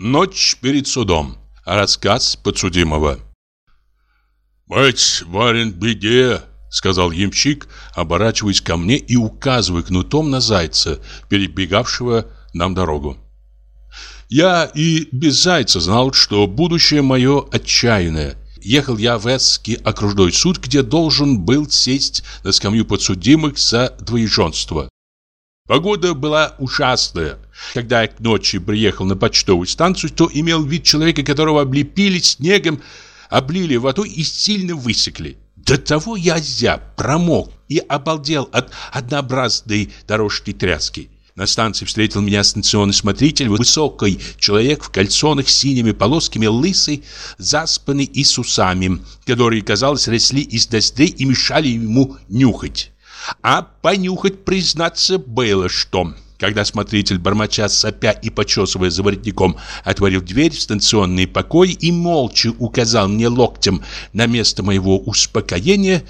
Ночь перед судом. Рассказ подсудимого. «Мать, барин, беде!» — сказал ямщик, оборачиваясь ко мне и указывая кнутом на зайца, перебегавшего нам дорогу. Я и без зайца знал, что будущее мое отчаянное. Ехал я в Эсский окружной суд, где должен был сесть на скамью подсудимых за двоеженство. Погода была ужасная. Когда я к ночи приехал на почтовую станцию, то имел вид человека, которого облепили снегом, облили водой и сильно высекли. До того я зяб, промок и обалдел от однообразной дорожной тряски. На станции встретил меня станционный смотритель, высокий человек в кальсонах с синими полосками, лысый, заспанный и с усами, которые, казалось, росли из ноздрей и мешали ему нюхать. А понюхать, признаться, было что. Когда смотритель, бормоча, сопя и почесывая за воротником, отворил дверь в станционный покой и молча указал мне локтем на место моего успокоения,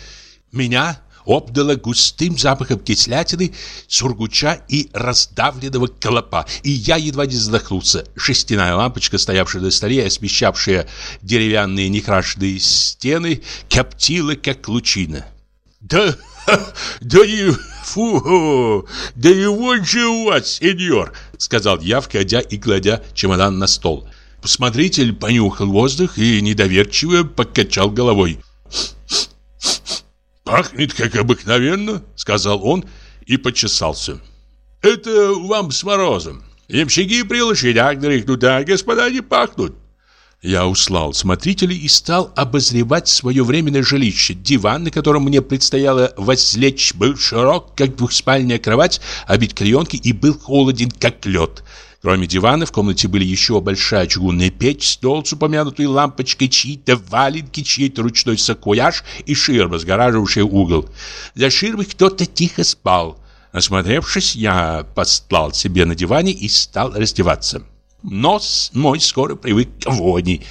меня обдало густым запахом кислятины, сургуча и раздавленного колопа, и я едва не задохнулся. Шестяная лампочка, стоявшая на столе, освещавшая деревянные некрашенные стены, коптила, как лучина. «Да, да и фу, да и вот же у вас, сеньор!» Сказал я, входя и кладя чемодан на стол. Посмотритель понюхал воздух и недоверчиво покачал головой. «Пахнет, как обыкновенно», — сказал он и почесался. «Это вам с морозом. Ямщики при лошадях дрыхнут, а господа не пахнут. Я услал смотрителя и стал обозревать свое временное жилище. Диван, на котором мне предстояло возлечь, был широк, как двухспальная кровать, обит клеенкой и был холоден, как лед. Кроме дивана в комнате были еще большая чугунная печь, стол с упомянутой лампочкой, чьи-то валенки, чей-то ручной саквояж и ширма, сгораживавшая угол. За ширмой кто-то тихо спал. Осмотревшись, я постлал себе на диване и стал раздеваться. Нос мой скоро привык к вони.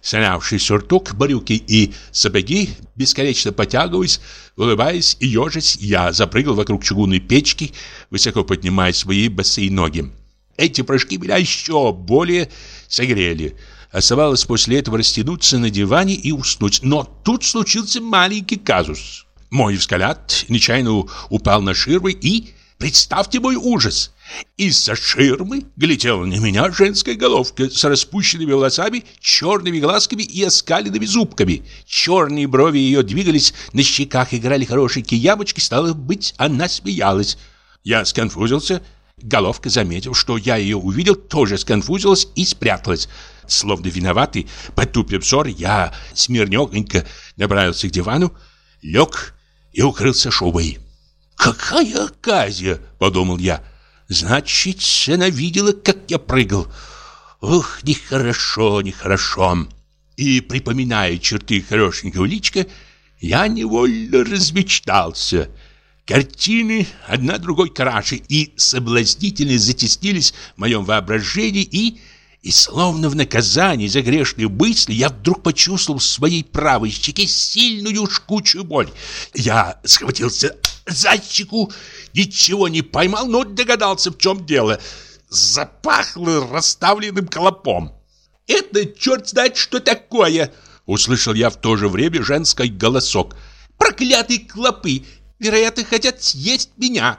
Снявший сюртук, брюки и сапоги, бесконечно потягиваясь, улыбаясь и ежась, я запрыгал вокруг чугунной печки, высоко поднимая свои босые ноги. Эти прыжки меня еще более согрели. Оставалось после этого растянуться на диване и уснуть. Но тут случился маленький казус. Мой взгляд нечаянно упал на ширмы и... Представьте мой ужас! Из-за ширмы глядела на меня женская головка с распущенными волосами, черными глазками и оскаленными зубками. Черные брови ее двигались, на щеках играли хорошенькие ямочки, стало быть, она смеялась. Я сконфузился. Головка, заметив, что я ее увидел, тоже сконфузилась и спряталась. Словно виноватый, потупив взор, я смирнёхонько направился к дивану, лег и укрылся шубой. «Какая оказия!» — подумал я. Значит, она видела, как я прыгал. Ух, нехорошо, нехорошо. И, припоминая черты хорошенького личка, я невольно размечтался. Картины одна другой краше и соблазнительно затеснились в моем воображении и... И словно в наказание за грешные мысли я вдруг почувствовал в своей правой щеке сильную жгучую боль. Я схватился за щеку ничего не поймал, но догадался, в чем дело. Запахло расставленным колопом. «Это черт знает, что такое!» Услышал я в то же время женский голосок. «Проклятые клопы! Вероятно, хотят съесть меня!»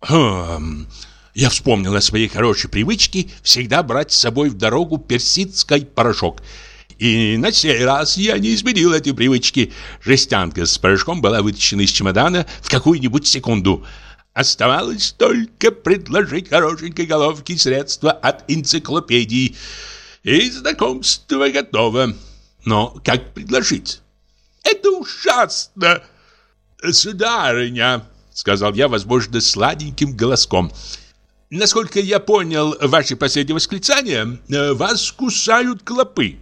«Хм...» Я вспомнил о своей хорошей привычке всегда брать с собой в дорогу персидский порошок – и на сей раз я не изменил этой привычки. Жестянка с порошком была вытащена из чемодана в какую-нибудь секунду. Оставалось только предложить хорошенькой головке средства от энциклопедии. И знакомство готово. Но как предложить? Это ужасно! Сударыня, сказал я, возможно, сладеньким голоском. Насколько я понял ваше последнее восклицание, вас кусают клопы.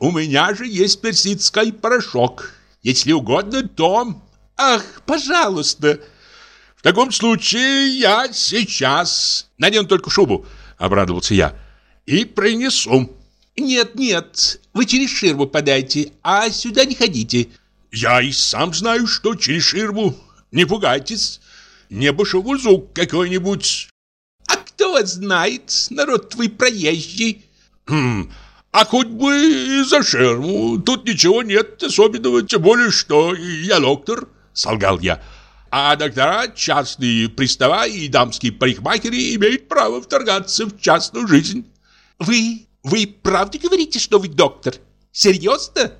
У меня же есть персидский порошок. Если угодно, то... Ах, пожалуйста. В таком случае я сейчас... Надену только шубу, обрадовался я. И принесу. Нет, нет, вы через ширму подайте, а сюда не ходите. Я и сам знаю, что через ширму. Не пугайтесь. Небо шавузук какой-нибудь. А кто вас знает, народ твой проезжий. Хм, а хоть бы и за ширму. Тут ничего нет особенного, тем более, что я доктор, солгал я. А доктора, частные пристава и дамские парикмахеры имеют право вторгаться в частную жизнь. Вы, вы правда говорите, что вы доктор? Серьезно?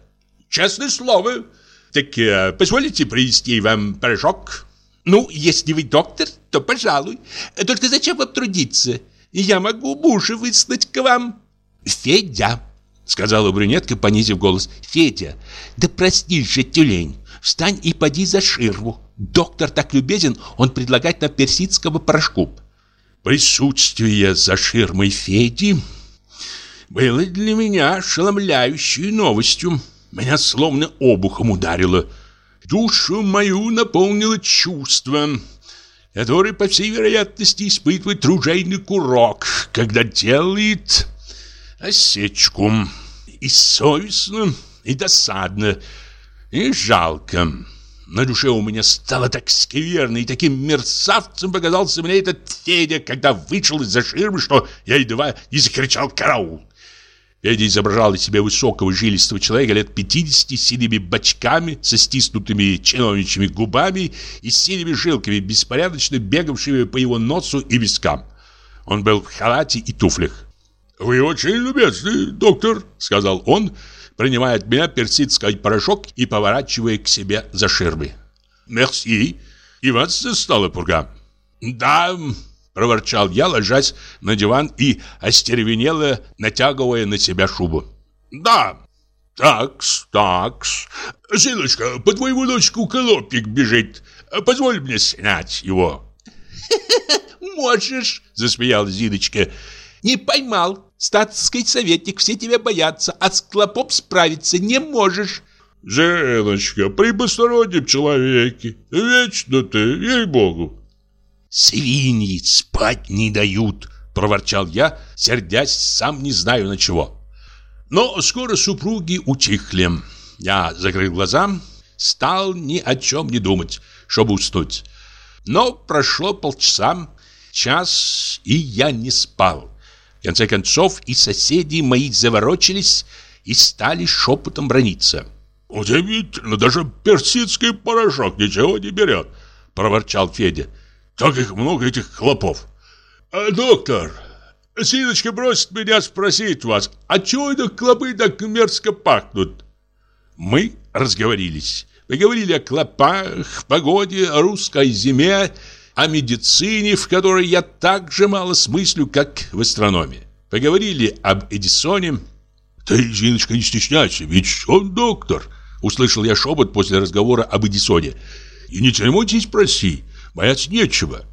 Честное слово. Так э, позволите принести вам порошок? Ну, если вы доктор, то пожалуй. Только зачем вам трудиться? Я могу мужа выслать к вам. Федя, сказала брюнетка, понизив голос. Федя, да прости же, тюлень, встань и поди за ширму. Доктор так любезен, он предлагает нам персидского порошку. Присутствие за ширмой Феди было для меня ошеломляющей новостью. Меня словно обухом ударило. Душу мою наполнило чувство, которое, по всей вероятности, испытывает ружейный курок, когда делает осечку. И совестно, и досадно, и жалко. На душе у меня стало так скверно, и таким мерзавцем показался мне этот Федя, когда вышел из-за ширмы, что я едва не закричал «караул». Федя изображал из себя высокого жилистого человека лет 50 с синими бочками, со стиснутыми чиновничьими губами и с синими жилками, беспорядочно бегавшими по его носу и вискам. Он был в халате и туфлях. «Вы очень любезный, доктор», — сказал он, принимая от меня персидский порошок и поворачивая к себе за ширмы. «Мерси, и вас застала пурга». «Да», — проворчал я, ложась на диван и остервенело натягивая на себя шубу. «Да, такс, такс. Сыночка, по твоему дочку колопик бежит. Позволь мне снять его». «Можешь», — засмеялась Зиночка. «Не поймал. Статский советник, все тебя боятся, а с клопом справиться не можешь». «Женочка, при постороннем человеке. Вечно ты, ей-богу». «Свиньи спать не дают», — проворчал я, сердясь сам не знаю на чего. Но скоро супруги утихли. Я закрыл глаза, стал ни о чем не думать, чтобы уснуть. Но прошло полчаса, час, и я не спал. В конце концов и соседи мои заворочились и стали шепотом брониться. «Удивительно, даже персидский порошок ничего не берет», — проворчал Федя. Так их много, этих хлопов. А, доктор, Синочка просит меня спросить вас, а чего это клопы так мерзко пахнут? Мы разговорились. Мы говорили о клопах, погоде, русской зиме, о медицине, в которой я так же мало смыслю, как в астрономии. Поговорили об Эдисоне. Ты, Зиночка, не стесняйся, ведь он доктор. Услышал я шепот после разговора об Эдисоне. И не церемоньтесь, проси. Бояться нечего.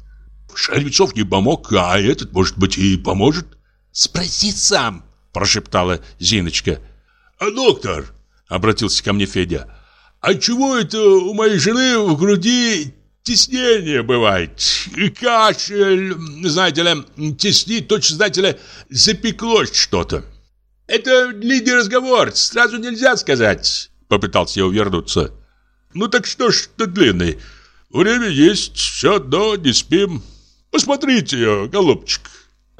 Шервицов не помог, а этот, может быть, и поможет. Спроси сам, прошептала Зиночка. А доктор, обратился ко мне Федя, а чего это у моей жены в груди теснение бывает? И кашель, знаете ли, теснит, точно, знаете ли, запеклось что-то. Это длинный разговор, сразу нельзя сказать, попытался я увернуться. Ну так что ж что длинный? Время есть, все одно, не спим. Посмотрите голубчик.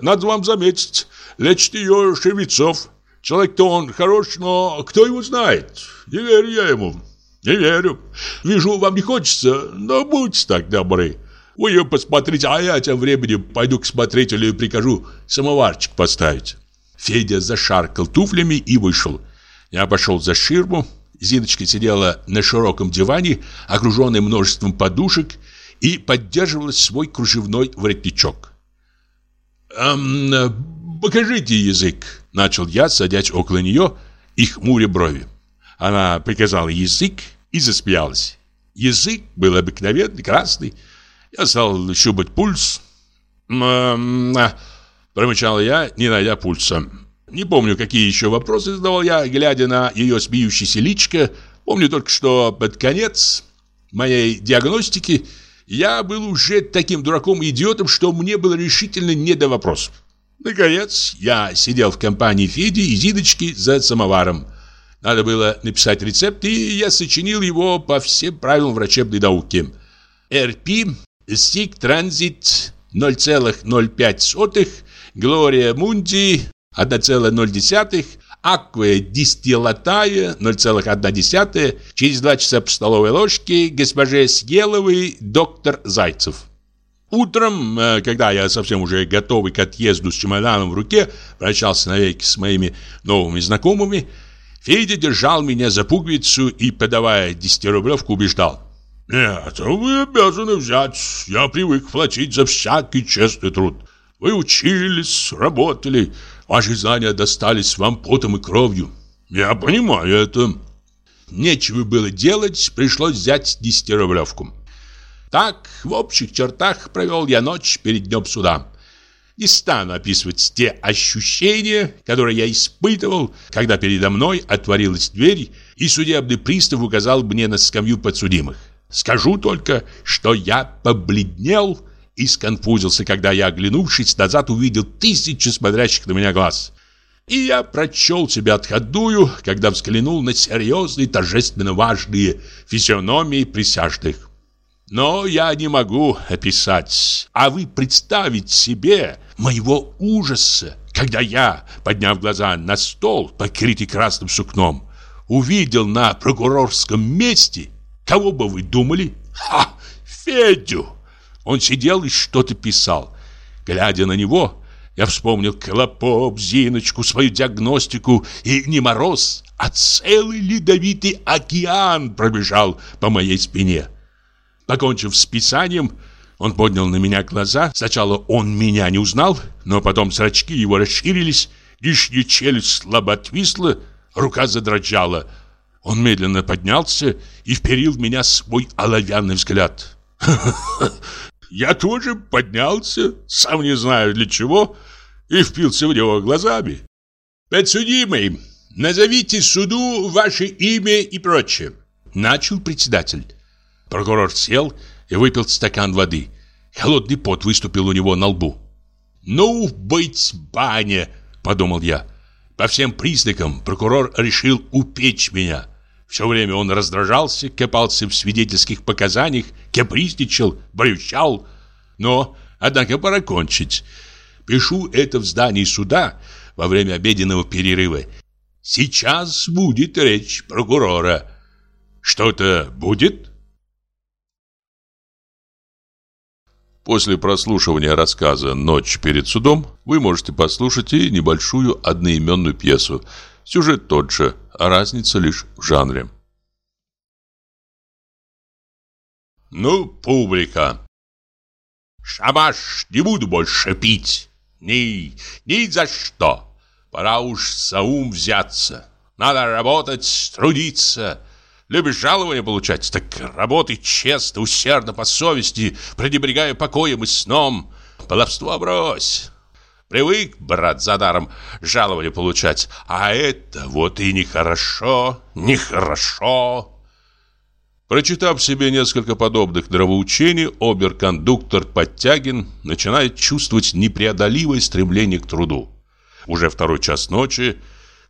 Надо вам заметить, лечит ее Шевецов. Человек-то он хорош, но кто его знает? Не верю я ему. Не верю. Вижу, вам не хочется, но будьте так добры. Вы ее посмотрите, а я тем временем пойду к смотрителю и прикажу самоварчик поставить. Федя зашаркал туфлями и вышел. Я пошел за ширму, Зиночка сидела на широком диване, окруженной множеством подушек, и поддерживала свой кружевной воротничок. «Эм, покажите язык», — начал я, садясь около нее и хмуря брови. Она приказала язык и засмеялась. Язык был обыкновенный, красный. Я стал щупать пульс. «М-м-м», промычал я, не найдя пульса. Не помню, какие еще вопросы задавал я, глядя на ее смеющееся личико. Помню только, что под конец моей диагностики я был уже таким дураком и идиотом, что мне было решительно не до вопросов. Наконец, я сидел в компании Феди и Зиночки за самоваром. Надо было написать рецепт, и я сочинил его по всем правилам врачебной науки. РП, Стик Транзит 0,05, Глория Мунди, 1,0, аквая дистиллатая 0,1, через 2 часа по столовой ложке госпоже Съеловой доктор Зайцев. Утром, э, когда я совсем уже готовый к отъезду с чемоданом в руке, прощался навеки с моими новыми знакомыми, Федя держал меня за пуговицу и, подавая десятирублевку, убеждал. «Нет, вы обязаны взять. Я привык платить за всякий честный труд. Вы учились, работали, ваши знания достались вам потом и кровью. Я понимаю это». Нечего было делать, пришлось взять десятирублевку. Так, в общих чертах провел я ночь перед днем суда. Не стану описывать те ощущения, которые я испытывал, когда передо мной отворилась дверь, и судебный пристав указал мне на скамью подсудимых. Скажу только, что я побледнел и сконфузился, когда я, оглянувшись назад, увидел тысячи смотрящих на меня глаз. И я прочел себя отходую, когда взглянул на серьезные, торжественно важные физиономии присяжных. Но я не могу описать, а вы представить себе моего ужаса, когда я, подняв глаза на стол, покрытый красным сукном, увидел на прокурорском месте, кого бы вы думали? Ха! Федю! Он сидел и что-то писал. Глядя на него, я вспомнил Клопоп, Зиночку, свою диагностику, и не мороз, а целый ледовитый океан пробежал по моей спине. Покончив с писанием, он поднял на меня глаза. Сначала он меня не узнал, но потом зрачки его расширились, лишняя челюсть слабо отвисла, рука задрожала. Он медленно поднялся и вперил в меня свой оловянный взгляд. Я тоже поднялся, сам не знаю для чего, и впился в него глазами. «Подсудимый, назовите суду ваше имя и прочее», — начал председатель. Прокурор сел и выпил стакан воды. Холодный пот выступил у него на лбу. «Ну, быть баня!» – подумал я. По всем признакам прокурор решил упечь меня. Все время он раздражался, копался в свидетельских показаниях, капризничал, брючал. Но, однако, пора кончить. Пишу это в здании суда во время обеденного перерыва. Сейчас будет речь прокурора. Что-то будет? После прослушивания рассказа «Ночь перед судом» вы можете послушать и небольшую одноименную пьесу. Сюжет тот же, а разница лишь в жанре. Ну, публика. Шабаш, не буду больше пить. Ни, ни за что. Пора уж за ум взяться. Надо работать, трудиться. Любишь жалование получать? Так работай честно, усердно, по совести, пренебрегая покоем и сном. Баловство брось. Привык, брат, за даром жалование получать. А это вот и нехорошо, нехорошо. Прочитав себе несколько подобных нравоучений, оберкондуктор Подтягин начинает чувствовать непреодолимое стремление к труду. Уже второй час ночи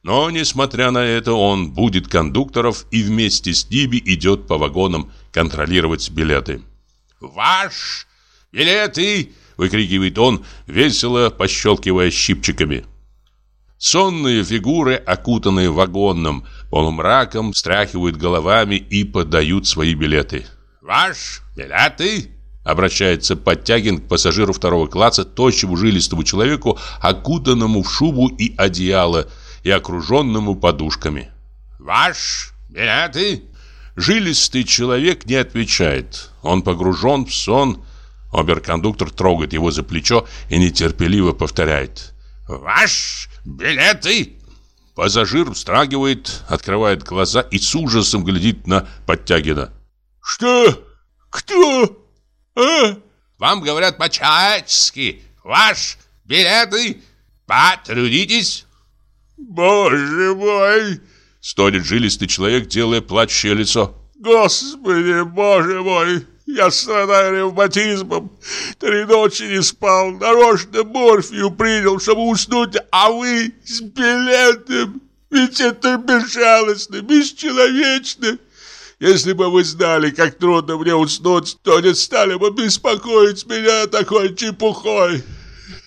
но, несмотря на это, он будет кондукторов и вместе с ними идет по вагонам контролировать билеты. «Ваш! Билеты!» – выкрикивает он, весело пощелкивая щипчиками. Сонные фигуры, окутанные вагонным полумраком, встряхивают головами и подают свои билеты. «Ваш! Билеты!» Обращается Подтягин к пассажиру второго класса, тощему жилистому человеку, окутанному в шубу и одеяло – и окруженному подушками. «Ваш билеты?» Жилистый человек не отвечает. Он погружен в сон. Оберкондуктор трогает его за плечо и нетерпеливо повторяет. «Ваш билеты?» Пассажир встрагивает, открывает глаза и с ужасом глядит на Подтягина. «Что? Кто? А?» «Вам говорят по-человечески. Ваш билеты? Потрудитесь!» «Боже мой!» — стонет жилистый человек, делая плачущее лицо. «Господи, боже мой! Я страдаю ревматизмом. Три ночи не спал, нарочно морфию принял, чтобы уснуть, а вы с билетом. Ведь это безжалостно, бесчеловечно. Если бы вы знали, как трудно мне уснуть, то не стали бы беспокоить меня такой чепухой.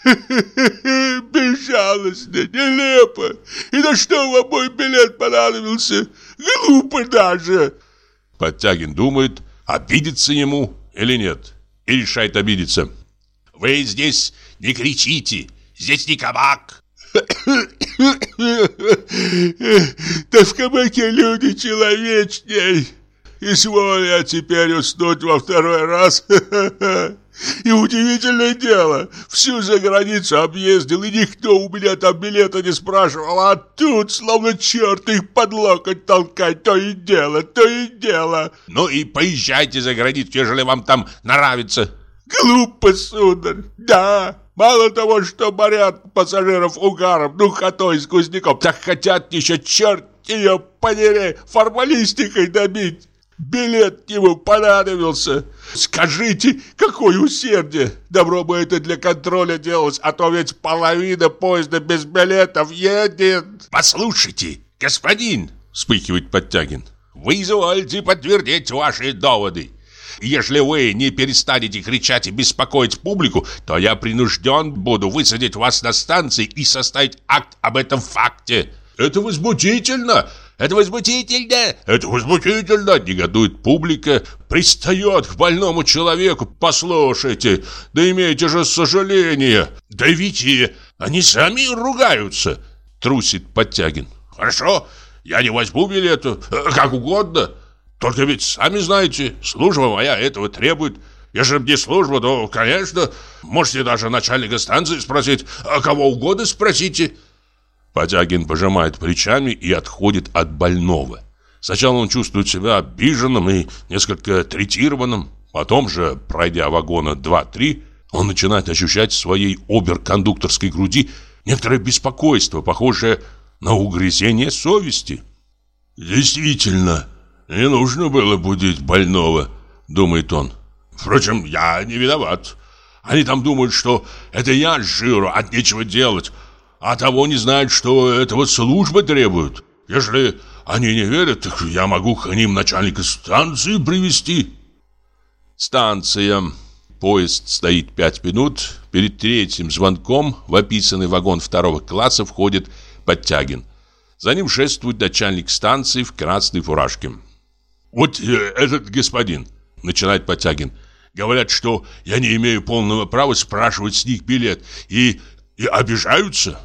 Безжалостно, нелепо. И на что вам мой билет понадобился? Глупо даже. Подтягин думает, обидится ему или нет. И решает обидеться. Вы здесь не кричите, здесь не кабак. Да в кабаке люди человечней. Изволь я теперь уснуть во второй раз. И удивительное дело, всю за границу объездил, и никто у меня там билета не спрашивал, а тут, словно черт, их под локоть толкать, то и дело, то и дело. Ну и поезжайте за границу, ежели вам там нравится. Глупо, сударь, да. Мало того, что морят пассажиров угаром, духотой, сквозняком, так хотят еще черт ее подери формалистикой добить. Билет ему понадобился. Скажите, какое усердие! Добро бы это для контроля делалось, а то ведь половина поезда без билетов едет. Послушайте, господин, вспыхивает Подтягин, вы извольте подтвердить ваши доводы. Если вы не перестанете кричать и беспокоить публику, то я принужден буду высадить вас на станции и составить акт об этом факте. Это возмутительно! Это возмутительно! Это возмутительно! Негодует публика, пристает к больному человеку. Послушайте, да имейте же сожаление. Да ведь они сами ругаются, трусит Подтягин. Хорошо, я не возьму билету, как угодно. Только ведь сами знаете, служба моя этого требует. Если бы не служба, то, конечно, можете даже начальника станции спросить, а кого угодно спросите. Потягин пожимает плечами и отходит от больного. Сначала он чувствует себя обиженным и несколько третированным. Потом же, пройдя вагона 2-3, он начинает ощущать в своей оберкондукторской груди некоторое беспокойство, похожее на угрызение совести. «Действительно, не нужно было будить больного», — думает он. «Впрочем, я не виноват. Они там думают, что это я жиру, от нечего делать, а того не знают, что этого служба требует. Если они не верят, так я могу к ним начальника станции привести. Станция. Поезд стоит пять минут. Перед третьим звонком в описанный вагон второго класса входит Подтягин. За ним шествует начальник станции в красной фуражке. «Вот э, этот господин», — начинает Подтягин, — «говорят, что я не имею полного права спрашивать с них билет, и, и обижаются».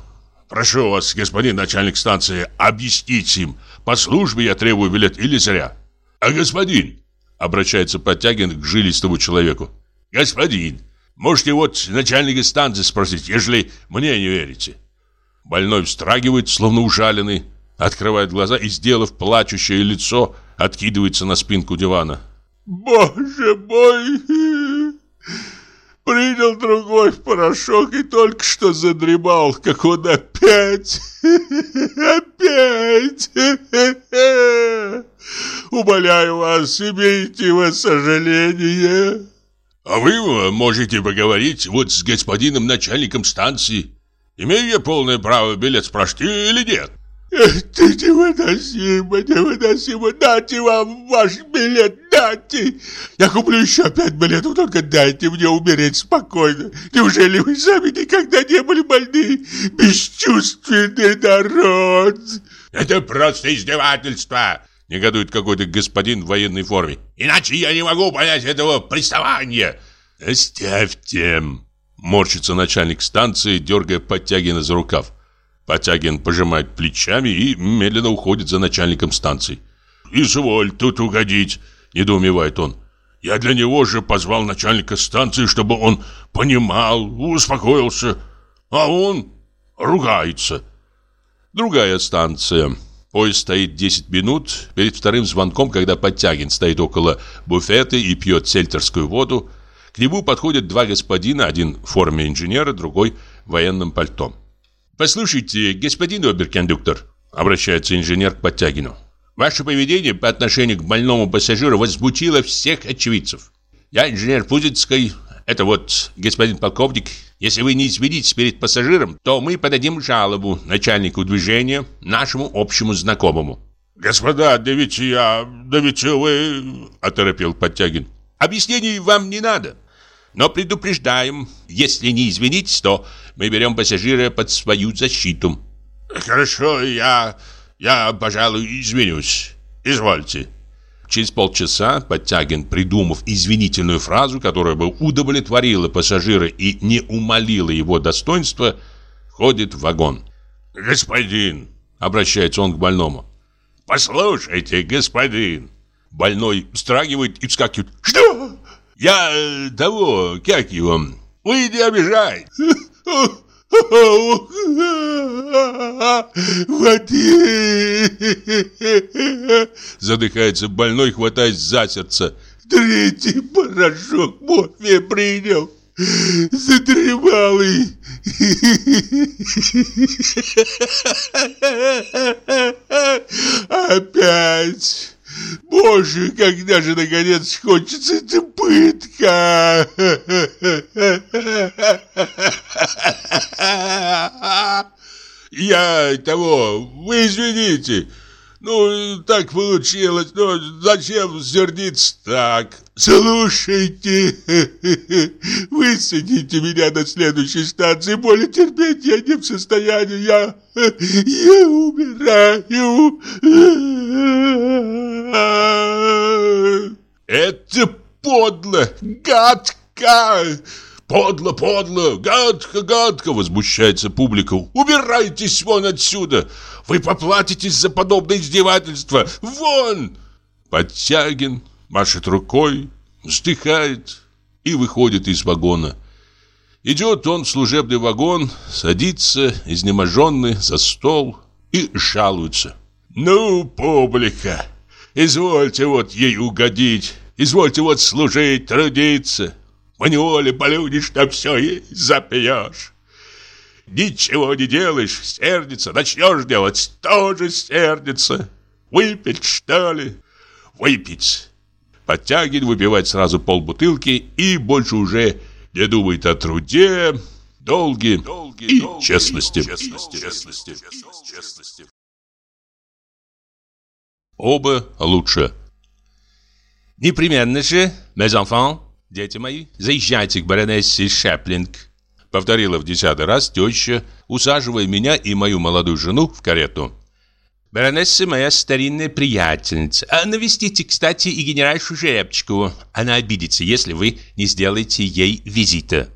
Прошу вас, господин начальник станции, объяснить им, по службе я требую билет или зря. А господин, обращается Подтягин к жилистому человеку. Господин, можете вот начальника станции спросить, если мне не верите. Больной встрагивает, словно ужаленный, открывает глаза и, сделав плачущее лицо, откидывается на спинку дивана. «Боже мой!» Принял другой в порошок и только что задремал, как он опять, опять. Умоляю вас, имейте вы сожаление. А вы можете поговорить вот с господином начальником станции. Имею я полное право билет спрашивать или нет? Это невыносимо, невыносимо. Дайте вам ваш билет, дайте. Я куплю еще пять билетов, только дайте мне умереть спокойно. Неужели вы сами никогда не были больны? Бесчувственный народ. Это просто издевательство. Негодует какой-то господин в военной форме. Иначе я не могу понять этого приставания. Оставьте. Морщится начальник станции, дергая Подтягина за рукав. Потягин пожимает плечами и медленно уходит за начальником станции. «Изволь тут угодить», — недоумевает он. «Я для него же позвал начальника станции, чтобы он понимал, успокоился, а он ругается». Другая станция. Поезд стоит 10 минут. Перед вторым звонком, когда Подтягин стоит около буфета и пьет сельтерскую воду, к нему подходят два господина, один в форме инженера, другой в военном пальто. «Послушайте, господин оберкондуктор», — обращается инженер к Подтягину, «ваше поведение по отношению к больному пассажиру возмутило всех очевидцев. Я инженер Пузицкой, это вот господин полковник. Если вы не извинитесь перед пассажиром, то мы подадим жалобу начальнику движения, нашему общему знакомому». «Господа, да ведь я... да ведь вы...» — оторопил Подтягин. «Объяснений вам не надо. Но предупреждаем, если не извинитесь, то мы берем пассажира под свою защиту. Хорошо, я... я, пожалуй, извинюсь. Извольте. Через полчаса Подтягин, придумав извинительную фразу, которая бы удовлетворила пассажира и не умолила его достоинства, входит в вагон. «Господин!» — обращается он к больному. «Послушайте, господин!» Больной встрагивает и вскакивает. «Что? Я э, того, как его? Вы не обижай!» Задыхается больной, хватаясь за сердце. Третий порошок морфия принял. Задремалый. Опять. Боже, когда же наконец кончится эта пытка? Я того, вы извините. Ну, так получилось. Но зачем сердиться так? Слушайте, высадите меня на следующей станции. Более терпеть я не в состоянии. Я, я умираю. Это подло, гадко. «Подло, подло! Гадко, гадко!» — возмущается публика. «Убирайтесь вон отсюда! Вы поплатитесь за подобное издевательство! Вон!» Подтягин машет рукой, вздыхает и выходит из вагона. Идет он в служебный вагон, садится, изнеможенный, за стол и жалуется. «Ну, публика, извольте вот ей угодить, извольте вот служить, трудиться. В неволе полюдишь, на все и запьешь. Ничего не делаешь, сердится, начнешь делать, тоже сердится. Выпить, что ли? Выпить. Подтягивает, выпивать сразу полбутылки и больше уже не думает о труде, долге, и долге, честности. честности. честности. честности. Оба лучше. Непременно же, mes enfants, «Дети мои, заезжайте к баронессе Шеплинг», — повторила в десятый раз теща, усаживая меня и мою молодую жену в карету. «Баронесса моя старинная приятельница. А навестите, кстати, и генеральшу Жеребчикову. Она обидится, если вы не сделаете ей визита».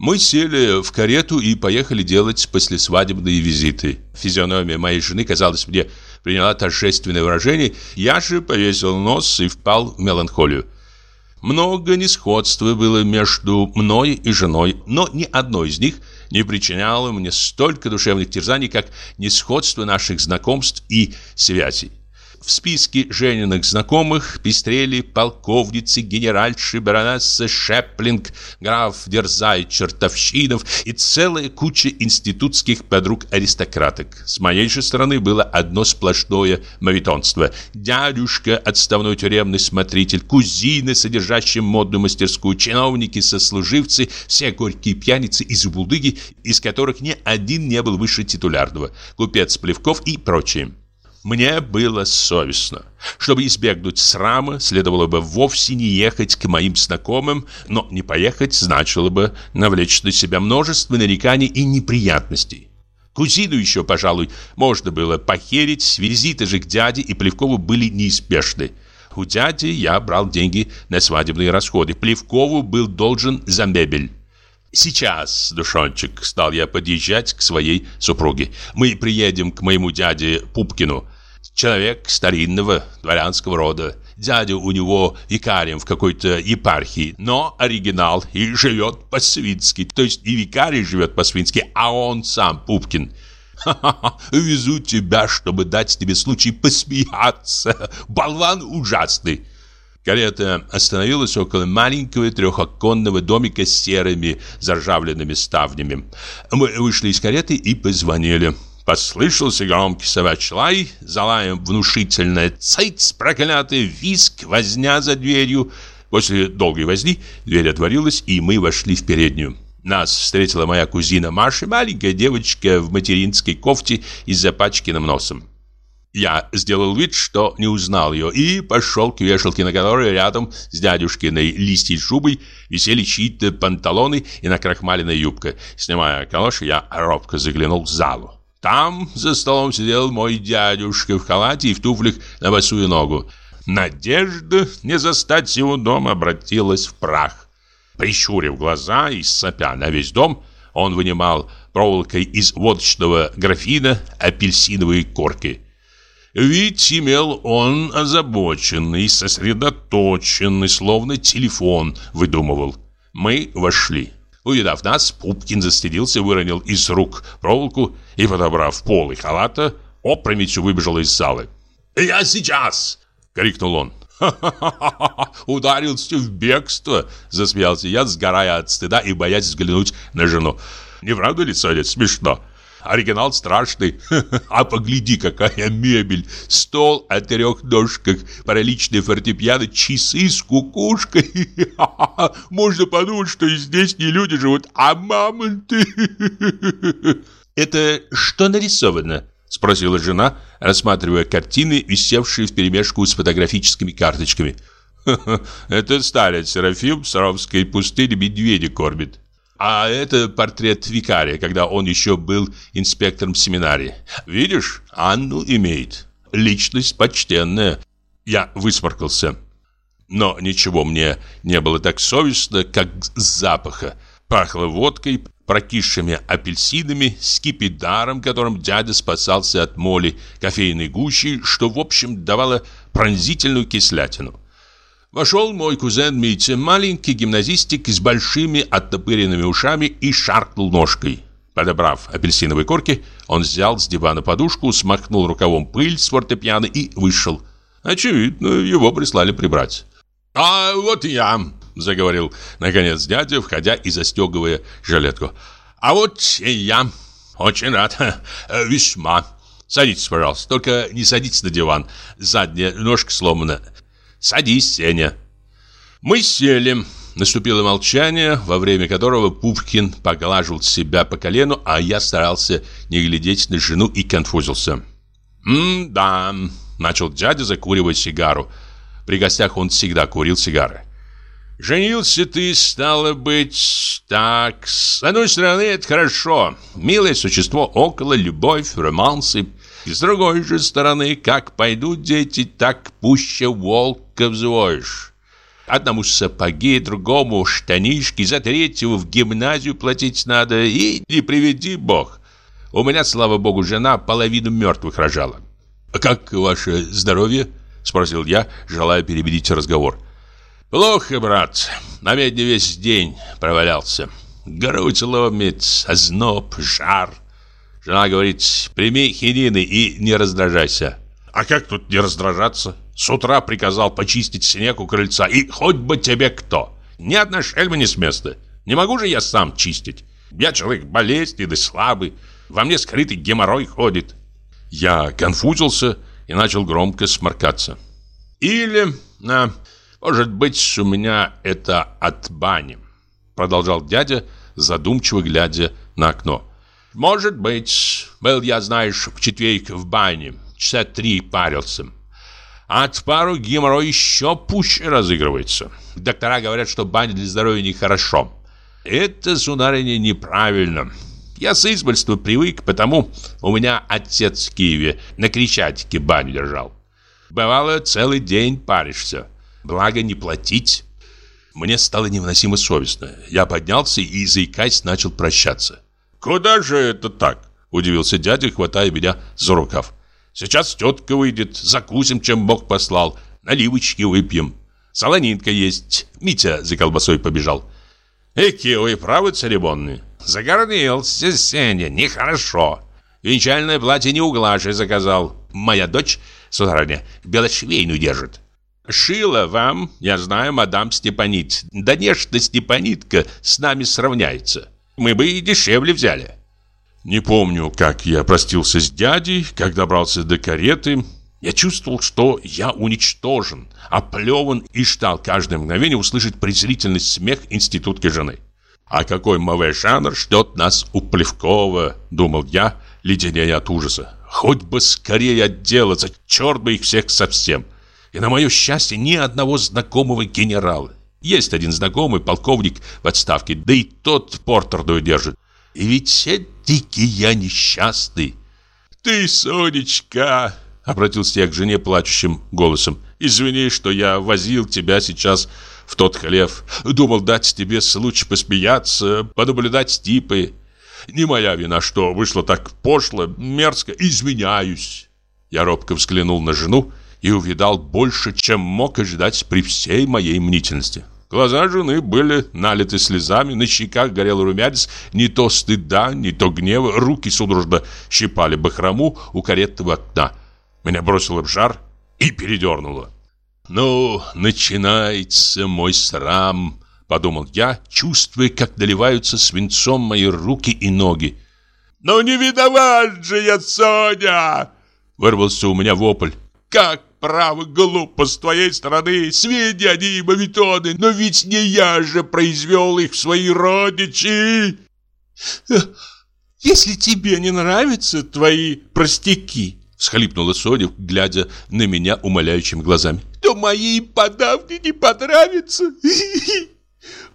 Мы сели в карету и поехали делать послесвадебные визиты. Физиономия моей жены, казалось мне, приняла торжественное выражение. Я же повесил нос и впал в меланхолию. Много несходства было между мной и женой, но ни одно из них не причиняло мне столько душевных терзаний, как несходство наших знакомств и связей. В списке Жениных знакомых пестрели полковницы, генеральши, баронесса Шеплинг, граф Дерзай, Чертовщинов и целая куча институтских подруг-аристократок. С моей же стороны было одно сплошное мавитонство. Дядюшка, отставной тюремный смотритель, кузины, содержащие модную мастерскую, чиновники, сослуживцы, все горькие пьяницы из булдыги, из которых ни один не был выше титулярного, купец Плевков и прочие. Мне было совестно. Чтобы избегнуть срама, следовало бы вовсе не ехать к моим знакомым, но не поехать значило бы навлечь на себя множество нареканий и неприятностей. Кузину еще, пожалуй, можно было похерить, визиты же к дяде и Плевкову были неизбежны. У дяди я брал деньги на свадебные расходы, Плевкову был должен за мебель. «Сейчас, душончик», — стал я подъезжать к своей супруге. «Мы приедем к моему дяде Пупкину. Человек старинного дворянского рода. Дядя у него викарием в какой-то епархии, но оригинал и живет по-свински. То есть и викарий живет по-свински, а он сам Пупкин». Ха-ха-ха, везу тебя, чтобы дать тебе случай посмеяться. Болван ужасный. Карета остановилась около маленького трехоконного домика с серыми заржавленными ставнями. Мы вышли из кареты и позвонили. Послышался громкий собачий лай, залаем внушительная цейц, проклятый виск, возня за дверью. После долгой возни дверь отворилась, и мы вошли в переднюю. Нас встретила моя кузина Маша, маленькая девочка в материнской кофте и с запачканным носом. Я сделал вид, что не узнал ее, и пошел к вешалке, на которой рядом с дядюшкиной листьей шубой висели чьи-то панталоны и накрахмаленная юбка. Снимая калоши, я робко заглянул в залу. Там за столом сидел мой дядюшка в халате и в туфлях на босую ногу. Надежда не застать его дома обратилась в прах. Прищурив глаза и сопя на весь дом, он вынимал проволокой из водочного графина апельсиновые корки. Вид имел он озабоченный, сосредоточенный, словно телефон выдумывал. Мы вошли. Увидав нас, Пупкин застыдился, выронил из рук проволоку и, подобрав полы халата, опрометью выбежал из залы. «Я сейчас!» — крикнул он. «Ха-ха-ха! Ударился в бегство!» — засмеялся я, сгорая от стыда и боясь взглянуть на жену. «Не правда ли, Соня, смешно?» Оригинал страшный. А погляди, какая мебель. Стол о трех ножках, параличные фортепиано, часы с кукушкой. Можно подумать, что здесь не люди живут, а мамонты. Это что нарисовано? Спросила жена, рассматривая картины, висевшие вперемешку с фотографическими карточками. Это старец Серафим в Саровской пустыне медведя кормит. А это портрет викария, когда он еще был инспектором семинарии. Видишь, Анну имеет. Личность почтенная. Я высморкался. Но ничего мне не было так совестно, как запаха. Пахло водкой, прокисшими апельсинами, скипидаром, которым дядя спасался от моли, кофейной гущи, что, в общем, давало пронзительную кислятину. Вошел мой кузен Митя, маленький гимназистик с большими оттопыренными ушами и шаркнул ножкой. Подобрав апельсиновые корки, он взял с дивана подушку, смахнул рукавом пыль с фортепиано и вышел. Очевидно, его прислали прибрать. «А вот я», — заговорил, наконец, дядя, входя и застегивая жилетку. «А вот я. Очень рад. Весьма. Садитесь, пожалуйста. Только не садитесь на диван. Задняя ножка сломана. Садись, Сеня. Мы сели. Наступило молчание, во время которого Пупкин поглаживал себя по колену, а я старался не глядеть на жену и конфузился. «М-да», — начал дядя, закуривая сигару. При гостях он всегда курил сигары. «Женился ты, стало быть, так. С одной стороны, это хорошо. Милое существо около, любовь, романсы. И с другой же стороны, как пойдут дети, так пуще волка взвоишь. Одному сапоги, другому штанишки, за третьего в гимназию платить надо, и не приведи бог. У меня, слава богу, жена половину мертвых рожала. «А как ваше здоровье?» – спросил я, желая перебедить разговор. «Плохо, брат. На медне весь день провалялся. Грудь ломит, озноб, жар. Жена говорит, прими хинины и не раздражайся. А как тут не раздражаться? С утра приказал почистить снег у крыльца, и хоть бы тебе кто. Ни одна шельма не с места. Не могу же я сам чистить. Я человек болезненный, слабый. Во мне скрытый геморрой ходит. Я конфузился и начал громко сморкаться. Или, а, может быть, у меня это от бани, продолжал дядя, задумчиво глядя на окно. Может быть, был я, знаешь, в четверг в бане, часа три парился. От пару геморрой еще пуще разыгрывается. Доктора говорят, что баня для здоровья нехорошо. Это, сударыня, неправильно. Я с избольства привык, потому у меня отец в Киеве на Крещатике баню держал. Бывало, целый день паришься. Благо не платить. Мне стало невыносимо совестно. Я поднялся и, заикаясь, начал прощаться. «Куда же это так?» – удивился дядя, хватая меня за рукав. «Сейчас тетка выйдет, закусим, чем Бог послал, наливочки выпьем. Солонинка есть, Митя за колбасой побежал». «Эки вы правы церемонные?» «Загорнился Сеня, нехорошо. Венчальное платье не углаши заказал. Моя дочь, сударыня, белошвейную держит». «Шила вам, я знаю, мадам Степанит. Да нечто Степанитка с нами сравняется» мы бы и дешевле взяли. Не помню, как я простился с дядей, как добрался до кареты. Я чувствовал, что я уничтожен, оплеван и ждал каждое мгновение услышать презрительный смех институтки жены. А какой мовой жанр ждет нас у Плевкова, думал я, леденяя от ужаса. Хоть бы скорее отделаться, черт бы их всех совсем. И на мое счастье ни одного знакомого генерала. Есть один знакомый, полковник в отставке, да и тот портерную держит. И ведь все дикий я несчастный. «Ты, Сонечка!» — обратился я к жене плачущим голосом. «Извини, что я возил тебя сейчас в тот хлев. Думал дать тебе случай посмеяться, понаблюдать стипы. Не моя вина, что вышло так пошло, мерзко. Извиняюсь». Я робко взглянул на жену и увидал больше, чем мог ожидать при всей моей мнительности. Глаза жены были налиты слезами, на щеках горел румянец, не то стыда, не то гнева, руки судорожно щипали бахрому у каретного окна. Меня бросило в жар и передернуло. «Ну, начинается мой срам», — подумал я, чувствуя, как доливаются свинцом мои руки и ноги. «Ну не виноват же я, Соня!» — вырвался у меня вопль. «Как право, глупо с твоей стороны, свиньи они мавитоны, но ведь не я же произвел их в свои родичи. Если тебе не нравятся твои простяки, всхлипнула Соня, глядя на меня умоляющими глазами, то мои подавки не понравятся.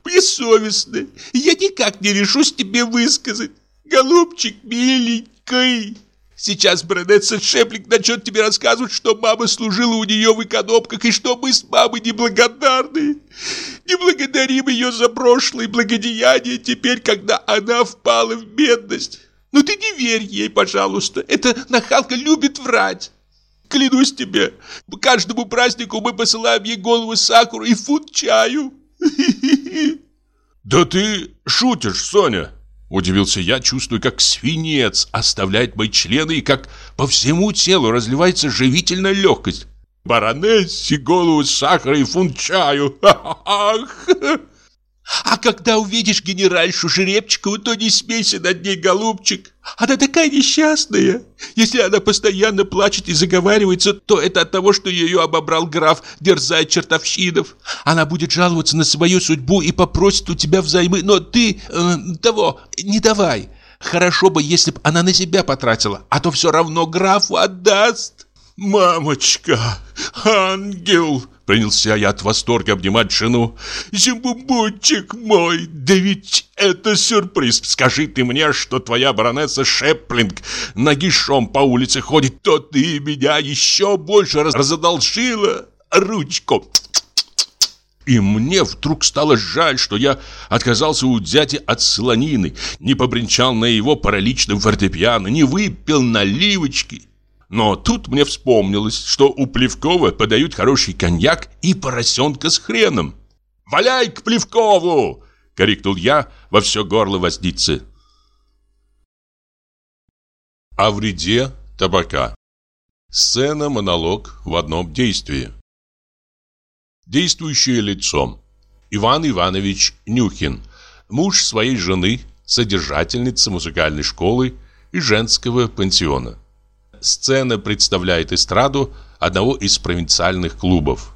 Мне совестно, я никак не решусь тебе высказать. Голубчик миленький. Сейчас баронесса Шеплик начнет тебе рассказывать, что мама служила у нее в экономках и что мы с мамой неблагодарны. Не благодарим ее за прошлые благодеяния теперь, когда она впала в бедность. Но ты не верь ей, пожалуйста. Эта нахалка любит врать. Клянусь тебе, по каждому празднику мы посылаем ей голову сакуру и фунт чаю. Да ты шутишь, Соня. Удивился я, чувствуя, как свинец оставляет мои члены и как по всему телу разливается живительная легкость. Баронессе голову сахара и фунт чаю. Ах! А когда увидишь генеральшу Жеребчикову, то не смейся над ней, голубчик. Она такая несчастная. Если она постоянно плачет и заговаривается, то это от того, что ее обобрал граф, дерзает чертовщинов. Она будет жаловаться на свою судьбу и попросит у тебя взаймы, но ты э, того не давай. Хорошо бы, если бы она на себя потратила, а то все равно графу отдаст. «Мамочка, ангел!» Принялся я от восторга обнимать жену. «Зимбумбунчик мой, да ведь это сюрприз! Скажи ты мне, что твоя баронесса Шеплинг нагишом по улице ходит, то ты меня еще больше разодолжила ручку!» И мне вдруг стало жаль, что я отказался у дяди от слонины, не побренчал на его параличном фортепиано, не выпил наливочки. Но тут мне вспомнилось, что у Плевкова подают хороший коньяк и поросенка с хреном. «Валяй к Плевкову!» — крикнул я во все горло возницы. О вреде табака. Сцена-монолог в одном действии. Действующее лицо. Иван Иванович Нюхин, муж своей жены, содержательница музыкальной школы и женского пансиона. Сцена представляет эстраду одного из провинциальных клубов.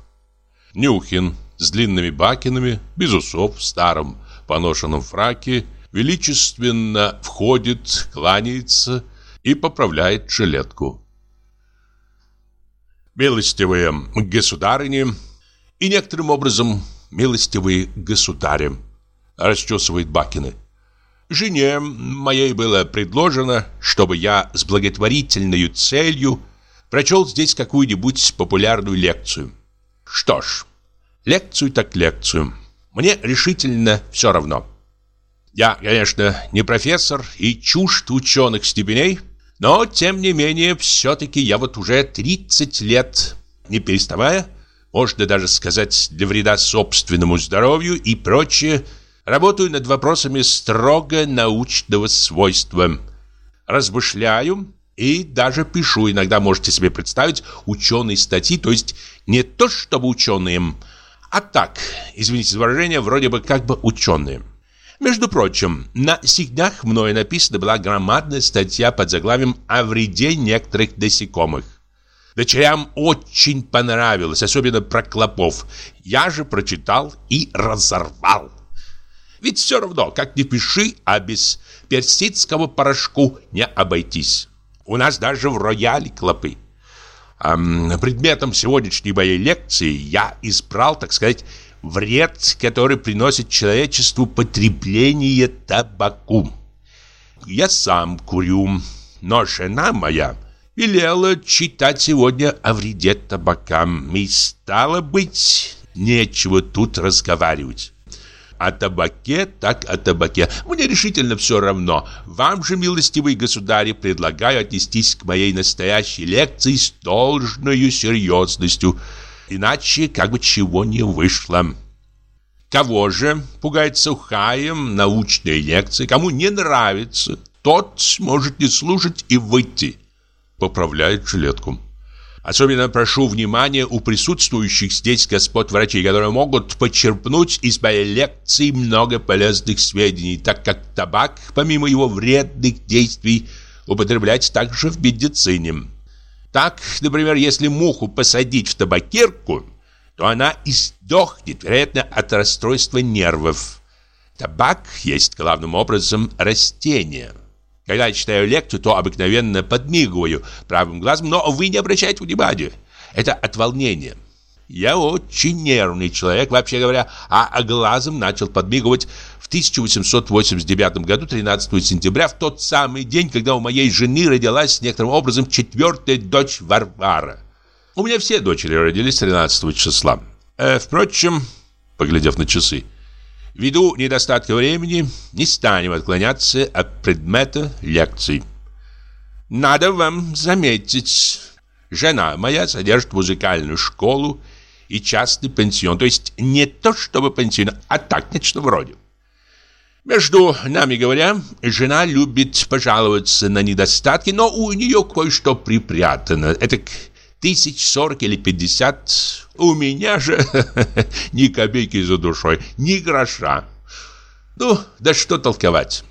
Нюхин с длинными бакинами, без усов, в старом поношенном фраке, величественно входит, кланяется и поправляет жилетку. Милостивые государыни и некоторым образом милостивые государи расчесывает бакины – Жене моей было предложено, чтобы я с благотворительной целью прочел здесь какую-нибудь популярную лекцию. Что ж, лекцию так лекцию. Мне решительно все равно. Я, конечно, не профессор и чужд ученых степеней, но, тем не менее, все-таки я вот уже 30 лет, не переставая, можно даже сказать, для вреда собственному здоровью и прочее, Работаю над вопросами строго научного свойства. Размышляю и даже пишу. Иногда можете себе представить ученые статьи, то есть не то чтобы ученые, а так, извините за выражение, вроде бы как бы ученые. Между прочим, на сигнах мною написана была громадная статья под заглавием «О вреде некоторых насекомых». Дочерям очень понравилось, особенно про клопов. Я же прочитал и разорвал. Ведь все равно, как ни пиши, а без персидского порошку не обойтись. У нас даже в рояле клопы. Предметом сегодняшней моей лекции я избрал, так сказать, вред, который приносит человечеству потребление табаку. Я сам курю, но жена моя велела читать сегодня о вреде табака. И стало быть, нечего тут разговаривать. О табаке, так о табаке. Мне решительно все равно. Вам же, милостивый государь, предлагаю отнестись к моей настоящей лекции с должной серьезностью. Иначе как бы чего не вышло. Кого же пугает сухая научная лекция? Кому не нравится, тот может не слушать и выйти. Поправляет жилетку. Особенно прошу внимания у присутствующих здесь господ врачей, которые могут почерпнуть из моей лекции много полезных сведений, так как табак, помимо его вредных действий, употреблять также в медицине. Так, например, если муху посадить в табакерку – то она издохнет, вероятно, от расстройства нервов. Табак есть главным образом растение. Когда я читаю лекцию, то обыкновенно подмигиваю правым глазом, но вы не обращайте внимания. Это от волнения. Я очень нервный человек, вообще говоря, а глазом начал подмигивать в 1889 году, 13 сентября, в тот самый день, когда у моей жены родилась некоторым образом четвертая дочь Варвара. У меня все дочери родились 13 числа. Э, впрочем, поглядев на часы, ввиду недостатка времени не станем отклоняться от предмета лекций. Надо вам заметить, жена моя содержит музыкальную школу и частный пенсион, то есть не то чтобы пенсион, а так нечто вроде. Между нами говоря, жена любит пожаловаться на недостатки, но у нее кое-что припрятано. Это тысяч сорок или пятьдесят. У меня же ни копейки за душой, ни гроша. Ну, да что толковать.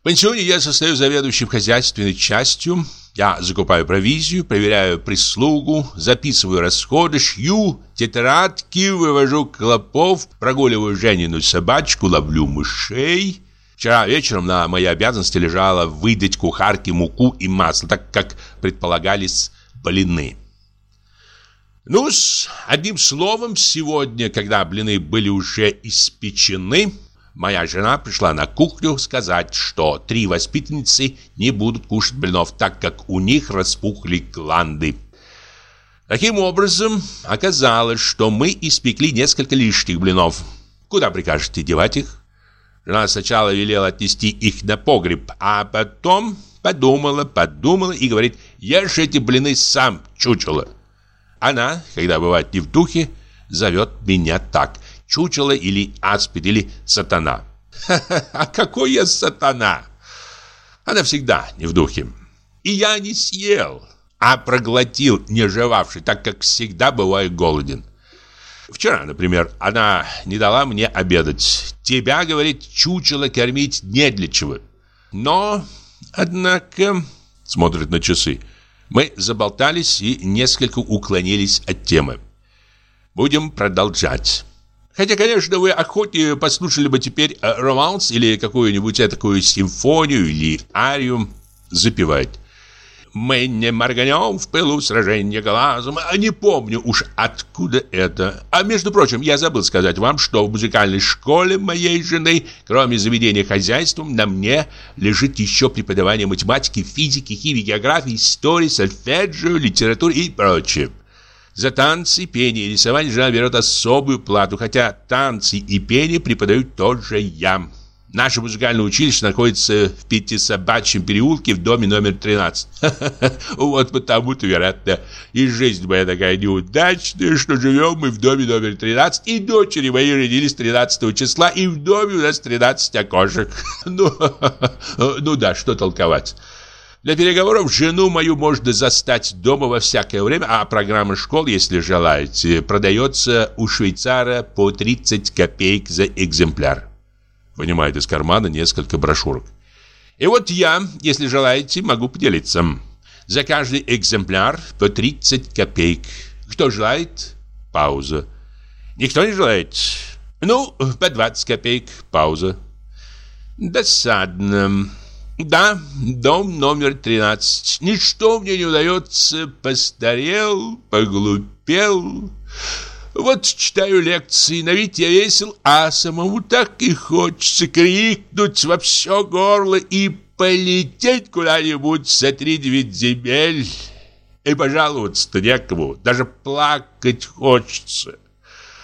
В пенсионе я состою заведующим хозяйственной частью. Я закупаю провизию, проверяю прислугу, записываю расходы, шью тетрадки, вывожу клопов, прогуливаю Женину собачку, ловлю мышей. Вчера вечером на моей обязанности лежало выдать кухарке муку и масло, так как предполагались блины. ну одним словом, сегодня, когда блины были уже испечены, моя жена пришла на кухню сказать, что три воспитанницы не будут кушать блинов, так как у них распухли гланды. Таким образом, оказалось, что мы испекли несколько лишних блинов. Куда прикажете девать их? Жена сначала велела отнести их на погреб, а потом Подумала, подумала и говорит, ешь эти блины сам, чучело. Она, когда бывает не в духе, зовет меня так. Чучело или аспид, или сатана. Ха-ха, а какой я сатана? Она всегда не в духе. И я не съел, а проглотил, не жевавший, так как всегда бываю голоден. Вчера, например, она не дала мне обедать. Тебя, говорит, чучело кормить не для чего. Но Однако, смотрит на часы, мы заболтались и несколько уклонились от темы. Будем продолжать. Хотя, конечно, вы охотнее послушали бы теперь э, романс или какую-нибудь такую симфонию или арию. Запевает. Мы не морганем в пылу сражения глазом. А не помню уж откуда это. А между прочим, я забыл сказать вам, что в музыкальной школе моей жены, кроме заведения хозяйством, на мне лежит еще преподавание математики, физики, химии, географии, истории, сольфеджио, литературы и прочее. За танцы, пение и рисование жена берет особую плату, хотя танцы и пение преподают тоже я. Наше музыкальное училище находится в Пятисобачьем переулке в доме номер 13. Вот потому-то, вероятно, и жизнь моя такая неудачная, что живем мы в доме номер 13, и дочери мои родились 13 числа, и в доме у нас 13 окошек. Ну, ну да, что толковать. Для переговоров жену мою можно застать дома во всякое время, а программа школ, если желаете, продается у швейцара по 30 копеек за экземпляр. Вынимает из кармана несколько брошюрок. И вот я, если желаете, могу поделиться. За каждый экземпляр по 30 копеек. Кто желает? Пауза. Никто не желает? Ну, по 20 копеек. Пауза. Досадно. Да, дом номер 13. Ничто мне не удается. Постарел, поглупел. Вот читаю лекции, на вид я весел, а самому так и хочется крикнуть во все горло и полететь куда-нибудь за три девять земель. И пожаловаться-то некому, даже плакать хочется.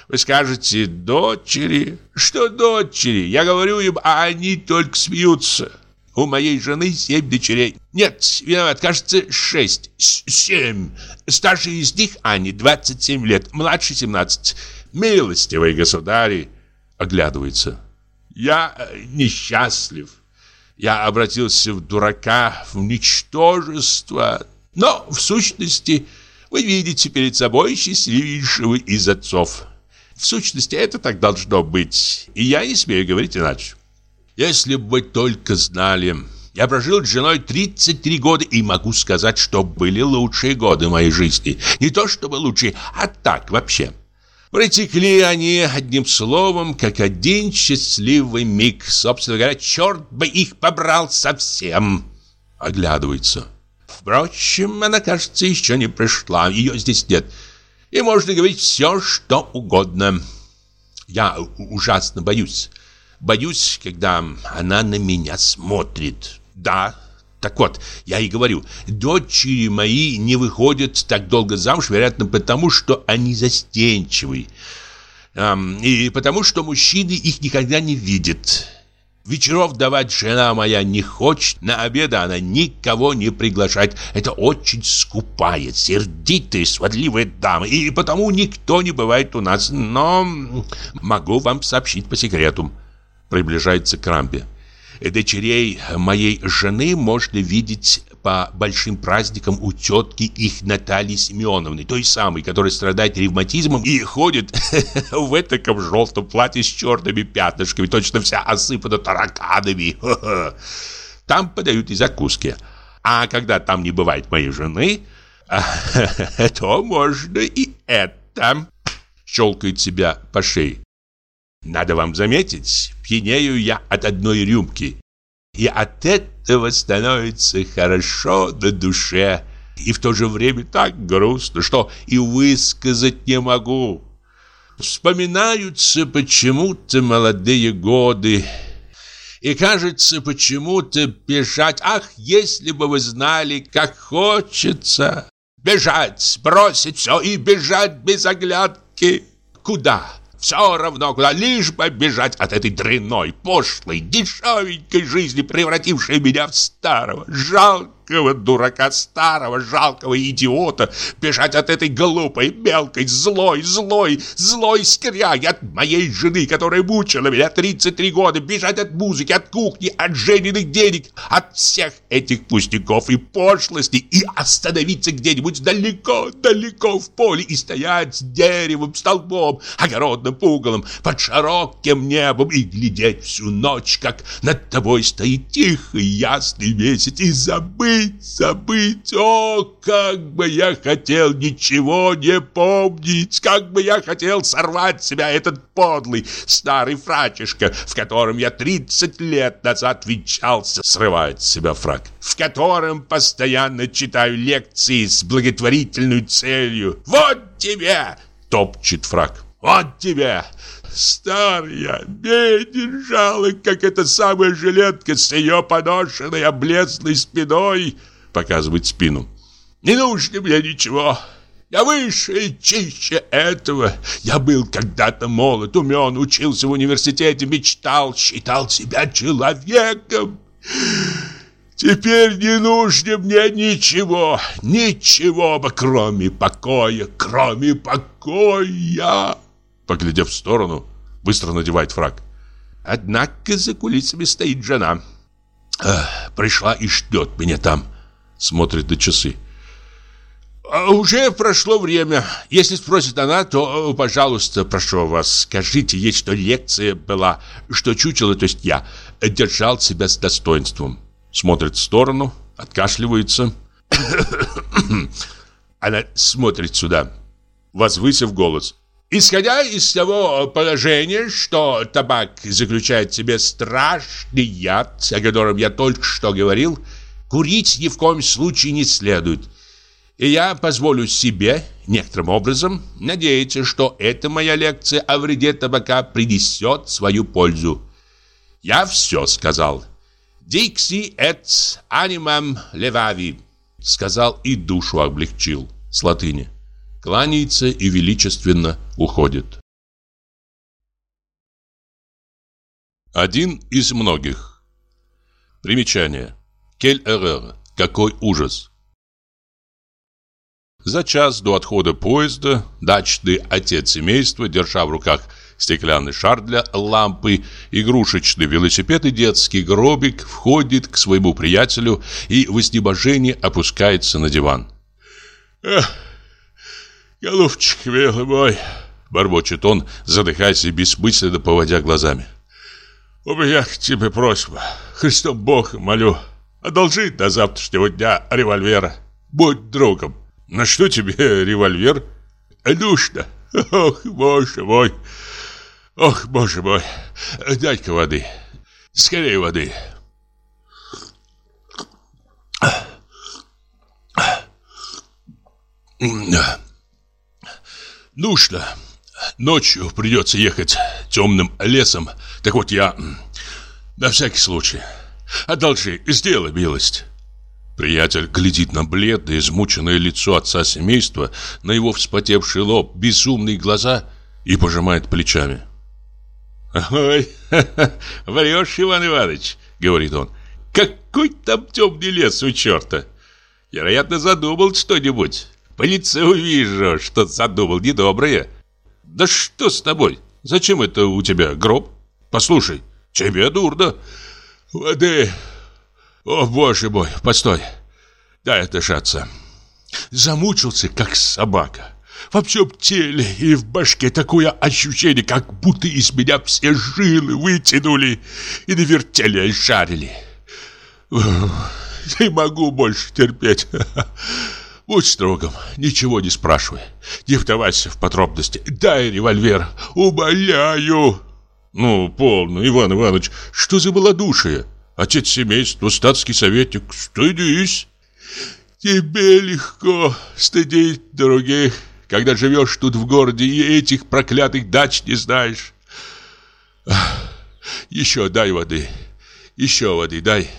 Вы скажете, дочери? Что дочери? Я говорю им, а они только смеются. У моей жены семь дочерей. Нет, виноват, кажется, шесть. Семь. Старший из них Ани, 27 лет, младший 17. Милостивые государи. Оглядывается. Я э, несчастлив. Я обратился в дурака, в ничтожество. Но, в сущности, вы видите перед собой счастливейшего из отцов. В сущности, это так должно быть. И я не смею говорить иначе. Если бы только знали... Я прожил с женой 33 года и могу сказать, что были лучшие годы моей жизни. Не то чтобы лучшие, а так вообще. Протекли они одним словом, как один счастливый миг. Собственно говоря, черт бы их побрал совсем. Оглядывается. Впрочем, она, кажется, еще не пришла. Ее здесь нет. И можно говорить все, что угодно. Я ужасно боюсь. Боюсь, когда она на меня смотрит. Да, так вот, я и говорю, дочери мои не выходят так долго замуж, вероятно, потому что они застенчивы. И потому что мужчины их никогда не видят. Вечеров давать жена моя не хочет, на обеды она никого не приглашает. Это очень скупая, сердитая, сводливая дама, и потому никто не бывает у нас. Но могу вам сообщить по секрету приближается к рампе. Дочерей моей жены можно видеть по большим праздникам у тетки их Натальи Семеновны, той самой, которая страдает ревматизмом и ходит в этом желтом платье с черными пятнышками, точно вся осыпана тараканами. Там подают и закуски. А когда там не бывает моей жены, то можно и это. Щелкает себя по шее. Надо вам заметить, пьянею я от одной рюмки. И от этого становится хорошо на душе. И в то же время так грустно, что и высказать не могу. Вспоминаются почему-то молодые годы. И кажется почему-то бежать. Ах, если бы вы знали, как хочется. Бежать, бросить все и бежать без оглядки. Куда? Все равно куда, лишь бы бежать от этой дрянной, пошлой, дешевенькой жизни, превратившей меня в старого, жалкого жалкого дурака, старого жалкого идиота, бежать от этой глупой, мелкой, злой, злой, злой скряги, от моей жены, которая мучила меня 33 года, бежать от музыки, от кухни, от жененных денег, от всех этих пустяков и пошлостей и остановиться где-нибудь далеко, далеко в поле и стоять с деревом, столбом, огородным углом, под широким небом и глядеть всю ночь, как над тобой стоит тихий ясный месяц и забыть, забыть, забыть. О, как бы я хотел ничего не помнить, как бы я хотел сорвать себя этот подлый старый фрачишка, в котором я 30 лет назад венчался, срывает с себя фрак, в котором постоянно читаю лекции с благотворительной целью. Вот тебе, топчет фрак. Вот тебе! Стар я, беден, жалок, как эта самая жилетка с ее поношенной, облезлой спиной, показывает спину. Не нужно мне ничего. Я выше и чище этого. Я был когда-то молод, умен, учился в университете, мечтал, считал себя человеком. Теперь не нужно мне ничего, ничего, кроме покоя, кроме покоя. Поглядев в сторону, быстро надевает фраг. Однако за кулисами стоит жена. Эх, пришла и ждет меня там. Смотрит на часы. А уже прошло время. Если спросит она, то, пожалуйста, прошу вас, скажите ей, что лекция была, что чучело, то есть я, держал себя с достоинством. Смотрит в сторону, откашливается. Она смотрит сюда, возвысив голос. Исходя из того положения, что табак заключает в себе страшный яд, о котором я только что говорил, курить ни в коем случае не следует. И я позволю себе, некоторым образом, надеяться, что эта моя лекция о вреде табака принесет свою пользу. Я все сказал. «Dixi et animam levavi», сказал и душу облегчил с латыни кланяется и величественно уходит. Один из многих. Примечание. Кель эрер. Какой ужас. За час до отхода поезда дачный отец семейства, держа в руках стеклянный шар для лампы, игрушечный велосипед и детский гробик, входит к своему приятелю и в изнеможении опускается на диван. «Эх, «Голубчик, милый мой!» Бормочет он, задыхаясь и бессмысленно поводя глазами. «У меня к тебе просьба. Христом Богом молю. Одолжи до завтрашнего дня револьвера. Будь другом. На что тебе револьвер? Душно. Ох, боже мой. Ох, боже мой. Дай-ка воды. Скорее воды». Да. Нужно. Ночью придется ехать темным лесом. Так вот я... На всякий случай. Одолжи, сделай милость. Приятель глядит на бледное, измученное лицо отца семейства, на его вспотевший лоб, безумные глаза и пожимает плечами. «Ой, врешь, Иван Иванович», — говорит он. «Какой там темный лес у черта! Вероятно, задумал что-нибудь. По лицу вижу, что задумал недоброе. Да что с тобой? Зачем это у тебя гроб? Послушай, тебе дурно. Воды. О, боже мой, постой. Дай отдышаться. Замучился, как собака. Во всем теле и в башке такое ощущение, как будто из меня все жилы вытянули и навертели и шарили. Не могу больше терпеть. Будь строгом, ничего не спрашивай. Не вдавайся в подробности. Дай револьвер, умоляю. Ну, полно, Иван Иванович, что за малодушие? Отец семейства, статский советник, стыдись. Тебе легко стыдить других, когда живешь тут в городе и этих проклятых дач не знаешь. Еще дай воды, еще воды дай.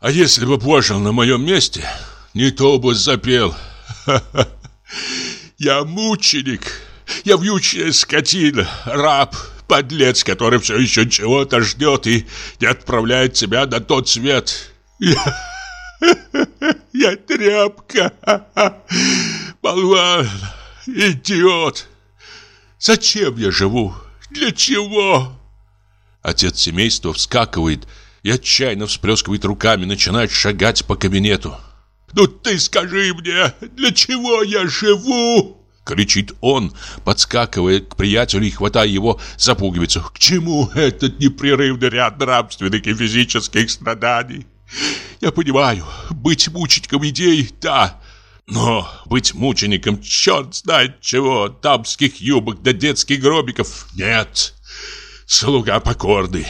А если бы пожил на моем месте, не то бы запел. Я мученик, я вьючная скотина, раб, подлец, который все еще чего-то ждет и не отправляет себя на тот свет. Я, я тряпка, болван, идиот. Зачем я живу? Для чего? Отец семейства вскакивает и отчаянно всплескивает руками, начинает шагать по кабинету. «Ну ты скажи мне, для чего я живу?» Кричит он, подскакивая к приятелю и хватая его за пуговицу. «К чему этот непрерывный ряд нравственных и физических страданий?» «Я понимаю, быть мучеником идей, да, но быть мучеником черт знает чего, дамских юбок да детских гробиков, нет!» Слуга покорный.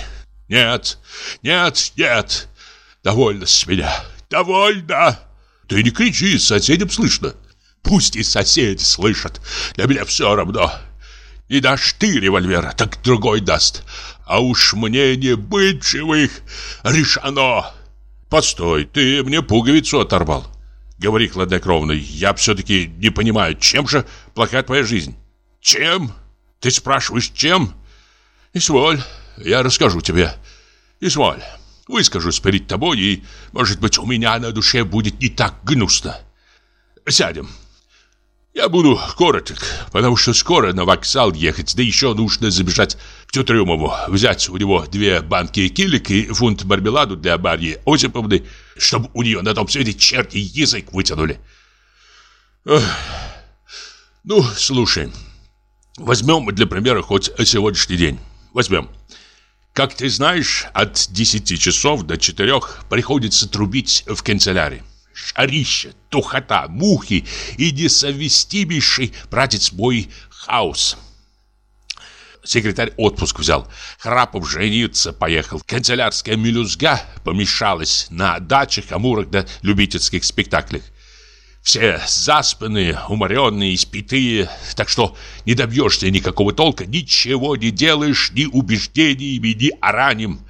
Нет, нет, нет, довольно с меня, довольно. Ты не кричи, соседям слышно. Пусть и соседи слышат, для меня все равно. Не дашь ты револьвера, так другой даст. А уж мне не быть живых, решено. Постой, ты мне пуговицу оторвал. Говори хладнокровно, я все-таки не понимаю, чем же плохая твоя жизнь? Чем? Ты спрашиваешь, чем? Изволь, я расскажу тебе. Изволь, выскажусь перед тобой, и, может быть, у меня на душе будет не так гнусно. Сядем. Я буду короток, потому что скоро на вокзал ехать, да еще нужно забежать к Тютрюмову, взять у него две банки килик и фунт мармеладу для Марьи Осиповны, чтобы у нее на том свете черти язык вытянули. Эх. Ну, слушай, возьмем для примера хоть сегодняшний день. Возьмем. Как ты знаешь, от 10 часов до 4 приходится трубить в канцелярии. Шарище, тухота, мухи и несовместимейший, братец мой, хаос. Секретарь отпуск взял. Храпов жениться поехал. Канцелярская мелюзга помешалась на дачах, амурах да любительских спектаклях. Все заспанные, уморенные, испитые, так что не добьешься никакого толка, ничего не делаешь ни убеждениями, ни оранем.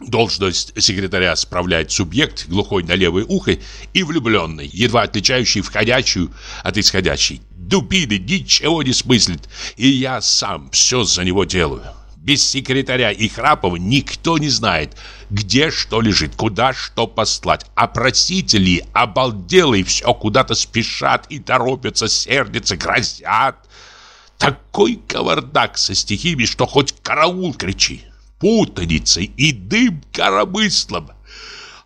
Должность секретаря справляет субъект, глухой на левое ухо и влюбленный, едва отличающий входящую от исходящей. Дубины ничего не смыслит, и я сам все за него делаю. Без секретаря и Храпова никто не знает, где что лежит, куда что послать. А просители обалделые все куда-то спешат и торопятся, сердятся, грозят. Такой кавардак со стихиями, что хоть караул кричи. Путаница и дым коромыслом.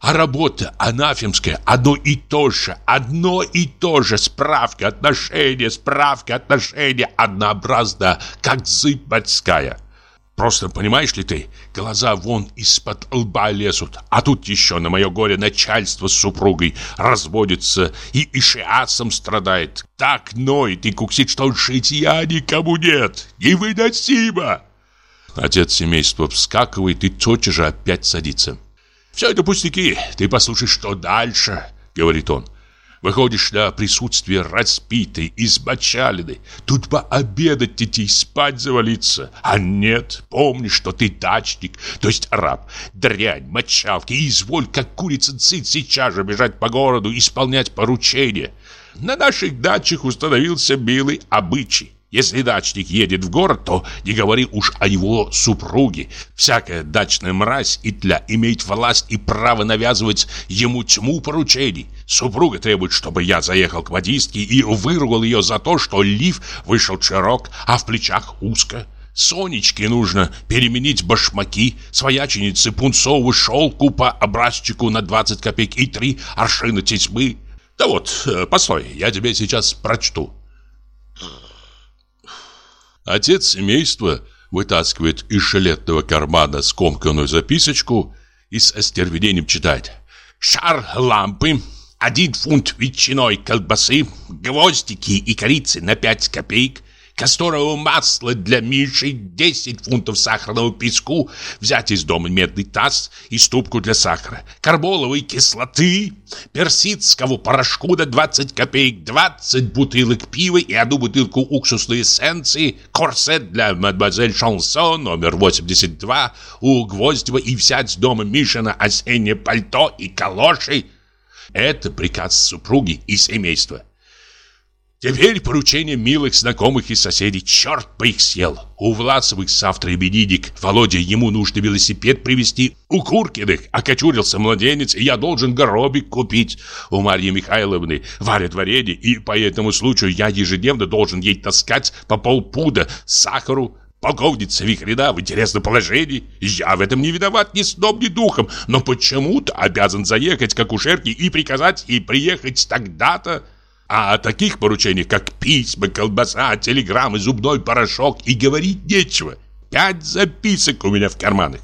А работа анафемская одно и то же, одно и то же. Справка, отношения, справка, отношения. Однообразно, как зыбь морская. Просто понимаешь ли ты, глаза вон из-под лба лезут, а тут еще на мое горе начальство с супругой разводится и ишиасом страдает. Так ноет и куксит, что житья никому нет. Невыносимо!» Отец семейства вскакивает и тотчас же опять садится. «Все это пустяки, ты послушай, что дальше», — говорит он. Выходишь на присутствие распитой, измочаленной. Тут пообедать идти, спать завалиться. А нет, помни, что ты дачник, то есть раб, дрянь, мочалки. И изволь, как курица цит, сейчас же бежать по городу, исполнять поручения. На наших дачах установился милый обычай. Если дачник едет в город, то не говори уж о его супруге. Всякая дачная мразь и тля имеет власть и право навязывать ему тьму поручений. Супруга требует, чтобы я заехал к водистке и выругал ее за то, что лиф вышел широк, а в плечах узко. Сонечке нужно переменить башмаки, свояченице пунцового шелку по образчику на 20 копеек и три аршина тесьмы. Да вот, э, постой, я тебе сейчас прочту. Отец семейства вытаскивает из жилетного кармана скомканную записочку и с остервенением читает. «Шар лампы, один фунт ветчиной колбасы, гвоздики и корицы на 5 копеек, касторового масла для Миши, 10 фунтов сахарного песку, взять из дома медный таз и ступку для сахара, карболовой кислоты, персидского порошку на 20 копеек, 20 бутылок пива и одну бутылку уксусной эссенции, корсет для мадемуазель Шансон номер 82 у Гвоздева и взять с дома Мишина осеннее пальто и калоши. Это приказ супруги и семейства. Теперь поручение милых знакомых и соседей. Черт бы их съел. У Власовых завтра именинник. Володя, ему нужно велосипед привезти. У Куркиных окочурился младенец, и я должен горобик купить. У Марьи Михайловны варят варенье, и по этому случаю я ежедневно должен ей таскать по полпуда сахару. Полковница Вихрена в интересном положении. Я в этом не виноват ни сном, ни духом, но почему-то обязан заехать к акушерке и приказать ей приехать тогда-то. А о таких поручениях, как письма, колбаса, телеграммы, зубной порошок и говорить нечего. Пять записок у меня в карманах.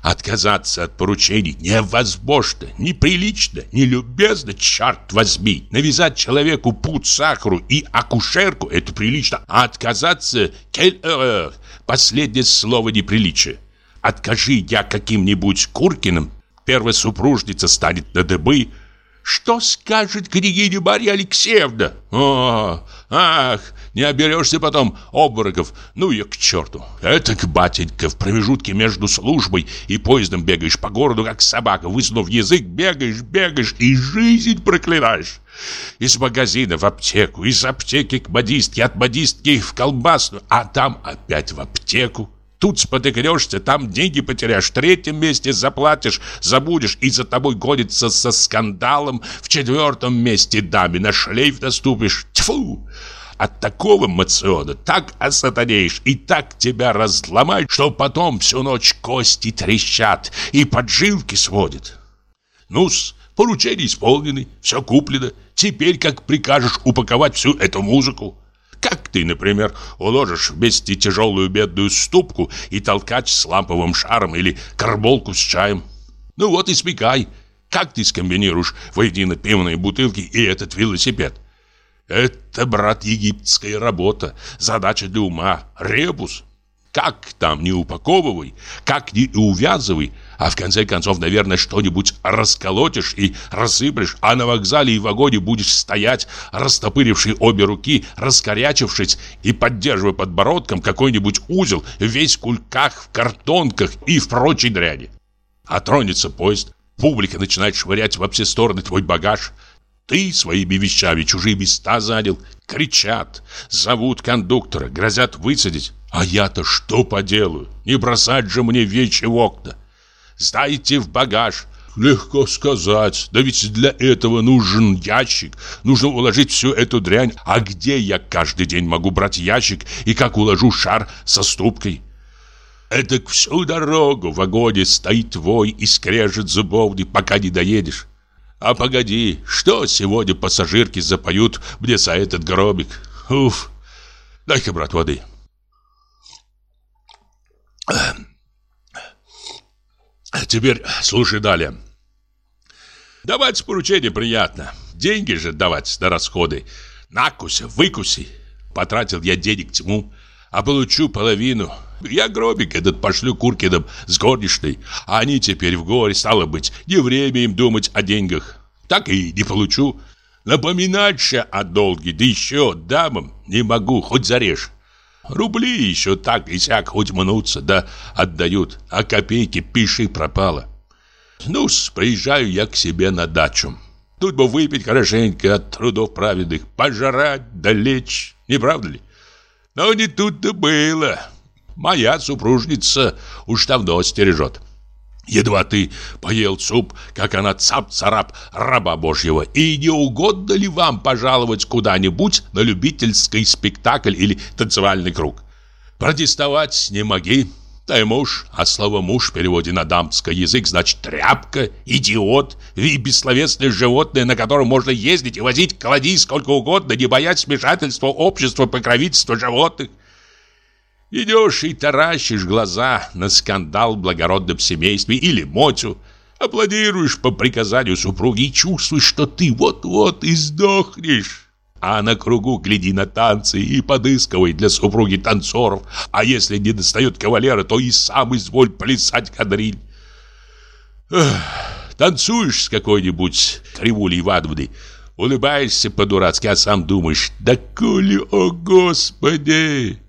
Отказаться от поручений невозможно, неприлично, нелюбезно, черт возьми. Навязать человеку путь сахару и акушерку – это прилично, а отказаться э, – последнее слово неприличие. Откажи я каким-нибудь Куркиным, первая супружница станет на дыбы – что скажет княгиня Марья Алексеевна? О, ах, не оберешься потом обмороков. Ну ее к черту. Это к батенька в промежутке между службой и поездом бегаешь по городу, как собака, высунув язык, бегаешь, бегаешь и жизнь проклинаешь. Из магазина в аптеку, из аптеки к модистке, от модистки в колбасную, а там опять в аптеку. Тут спотыкнешься, там деньги потеряешь, в третьем месте заплатишь, забудешь, и за тобой гонится со скандалом, в четвертом месте даме на шлейф наступишь. Тьфу! От такого мациона так осатанеешь и так тебя разломают, что потом всю ночь кости трещат и поджилки сводят. Ну-с, поручения исполнены, все куплено. Теперь как прикажешь упаковать всю эту музыку? Как ты, например, уложишь вместе тяжелую бедную ступку и толкач с ламповым шаром или карболку с чаем? Ну вот и смекай, как ты скомбинируешь воедино пивные бутылки и этот велосипед? Это, брат, египетская работа, задача для ума, ребус. Как там не упаковывай, как не увязывай, а в конце концов, наверное, что-нибудь расколотишь и рассыплешь, а на вокзале и вагоне будешь стоять, растопыривший обе руки, раскорячившись и поддерживая подбородком какой-нибудь узел, весь в кульках, в картонках и в прочей дряни. А тронется поезд, публика начинает швырять во все стороны твой багаж, ты своими вещами чужие места занял, кричат, зовут кондуктора, грозят высадить. А я-то что поделаю? Не бросать же мне вещи в окна. Сдайте в багаж. Легко сказать. Да ведь для этого нужен ящик. Нужно уложить всю эту дрянь. А где я каждый день могу брать ящик и как уложу шар со ступкой? Это всю дорогу в вагоне стоит твой и скрежет зубовни, пока не доедешь. А погоди, что сегодня пассажирки запоют мне за этот гробик? Уф, дай-ка, брат, воды. Теперь слушай далее. Давать поручение приятно. Деньги же давать на расходы. Накуси, выкуси. Потратил я денег тьму, а получу половину. Я гробик этот пошлю Куркиным с горничной, а они теперь в горе, стало быть, не время им думать о деньгах. Так и не получу. Напоминать же о долге, да еще дамам не могу, хоть зарежь. Рубли еще так и сяк хоть мнутся, да отдают, а копейки пиши пропало. ну приезжаю я к себе на дачу. Тут бы выпить хорошенько от трудов праведных, пожрать да лечь, не правда ли? Но не тут-то было. Моя супружница уж давно стережет. Едва ты поел суп, как она цап-царап раба божьего. И не угодно ли вам пожаловать куда-нибудь на любительский спектакль или танцевальный круг? Протестовать не моги. Ты муж, а слово «муж» в переводе на дамский язык значит «тряпка», «идиот» и бессловесное животное, на котором можно ездить и возить клади сколько угодно, не боясь вмешательства общества покровительства животных. Идешь и таращишь глаза на скандал в благородном семействе или мотю, аплодируешь по приказанию супруги и чувствуешь, что ты вот-вот и сдохнешь. А на кругу гляди на танцы и подыскивай для супруги танцоров, а если не достает кавалера, то и сам изволь плясать кадриль. танцуешь с какой-нибудь кривулей Ивановной, улыбаешься по-дурацки, а сам думаешь, да коли, о господи!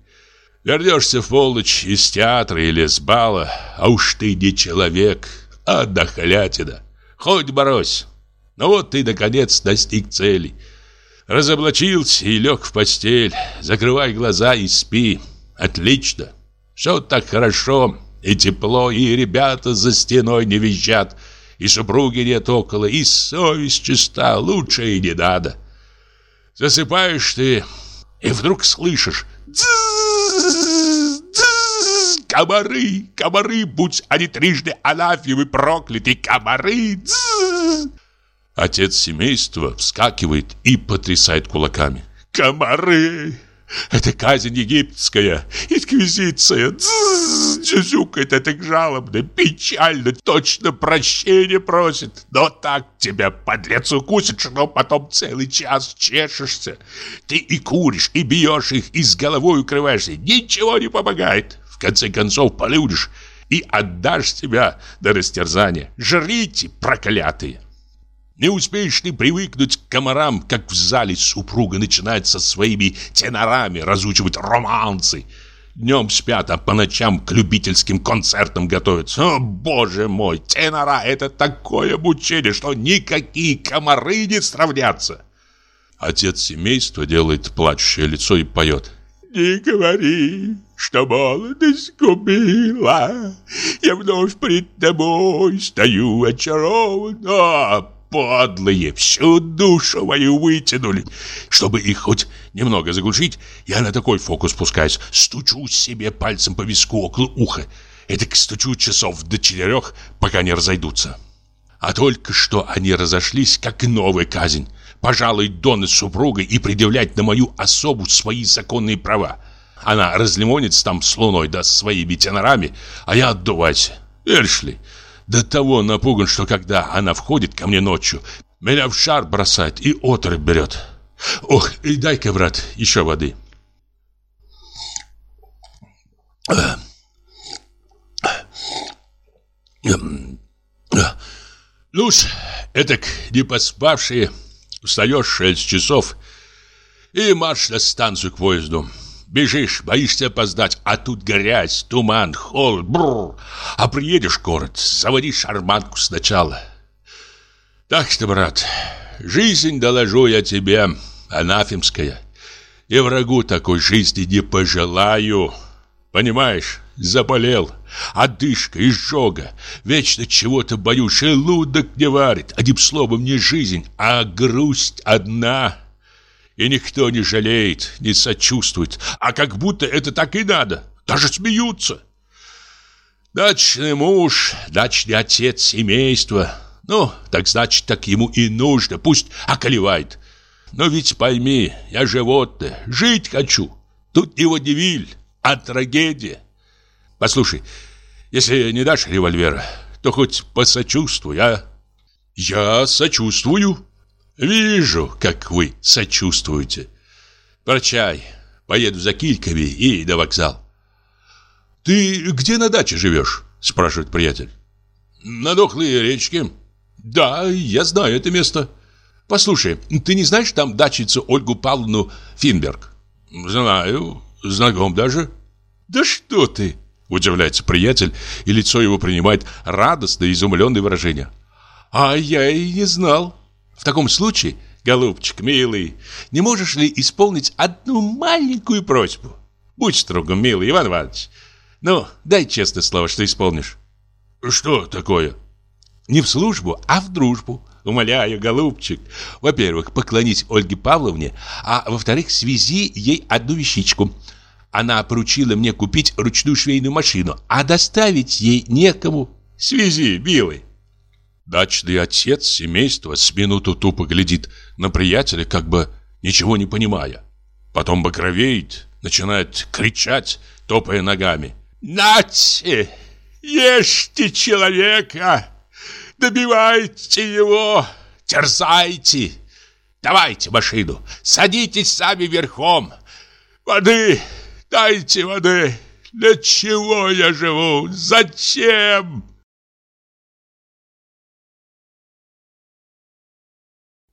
Вернешься в полночь из театра или с бала, а уж ты не человек, а дохлятина. Хоть борось. Ну вот ты, наконец, достиг цели. Разоблачился и лег в постель. Закрывай глаза и спи. Отлично. Все так хорошо и тепло, и ребята за стеной не визжат, и супруги нет около, и совесть чиста, лучше и не надо. Засыпаешь ты, и вдруг слышишь Комары, комары, будь они трижды анафемы прокляты, комары! Отец семейства вскакивает и потрясает кулаками. Комары! Это казнь египетская, инквизиция. Дзюзюкает это жалобно, печально, точно прощения просит. Но так тебя, подлец, укусит, что потом целый час чешешься. Ты и куришь, и бьешь их, и с головой укрываешься. Ничего не помогает. В конце концов полюдишь и отдашь себя до растерзания. Жрите, проклятые! Не успеешь ты привыкнуть к комарам, как в зале супруга начинает со своими тенорами разучивать романсы. Днем спят, а по ночам к любительским концертам готовятся. О, боже мой, тенора — это такое мучение, что никакие комары не сравнятся. Отец семейства делает плачущее лицо и поет. «Не говори, что молодость губила, я вновь пред тобой стою очарован, а подлые, всю душу мою вытянули. Чтобы их хоть немного заглушить, я на такой фокус пускаюсь. Стучу себе пальцем по виску около уха. Это стучу часов до четырех, пока не разойдутся. А только что они разошлись, как новая казнь. Пожалуй, Дона с супругой и предъявлять на мою особу свои законные права. Она разлимонится там с луной да своими тенорами, а я отдувать. Веришь ли, до того напуган, что когда она входит ко мне ночью, меня в шар бросает и отрыв берет. Ох, и дай-ка, брат, еще воды. Ну-с, этак не поспавшие, встаешь шесть часов и марш на станцию к поезду. Бежишь, боишься опоздать, а тут грязь, туман, холод, бррр. А приедешь в город, заводи шарманку сначала. Так что, брат, жизнь, доложу я тебе, анафемская. И врагу такой жизни не пожелаю. Понимаешь, заболел, одышка, изжога. Вечно чего-то боюсь, желудок не варит. Одним словом, не жизнь, а грусть одна. И никто не жалеет, не сочувствует. А как будто это так и надо. Даже смеются. Дачный муж, дачный отец семейства. Ну, так значит, так ему и нужно. Пусть околевает. Но ведь пойми, я животное, жить хочу. Тут не водевиль, а трагедия. Послушай, если не дашь револьвера, то хоть посочувствуй, а? Я сочувствую. Вижу, как вы сочувствуете. Прощай, поеду за кильками и до вокзал. Ты где на даче живешь? Спрашивает приятель. На дохлой речке. Да, я знаю это место. Послушай, ты не знаешь там дачицу Ольгу Павловну Финберг? Знаю, знаком даже. Да что ты? Удивляется приятель, и лицо его принимает радостное, изумленное выражение. А я и не знал. В таком случае, голубчик милый, не можешь ли исполнить одну маленькую просьбу? Будь строгом, милый Иван Иванович. Ну, дай честное слово, что исполнишь. Что такое? Не в службу, а в дружбу. Умоляю, голубчик. Во-первых, поклонись Ольге Павловне, а во-вторых, связи ей одну вещичку. Она поручила мне купить ручную швейную машину, а доставить ей некому. Связи, милый. Дачный отец семейства с минуту тупо глядит на приятеля, как бы ничего не понимая. Потом багровеет, начинает кричать, топая ногами. «Нате! Ешьте человека! Добивайте его! Терзайте! Давайте машину! Садитесь сами верхом! Воды! Дайте воды! Для чего я живу? Зачем?»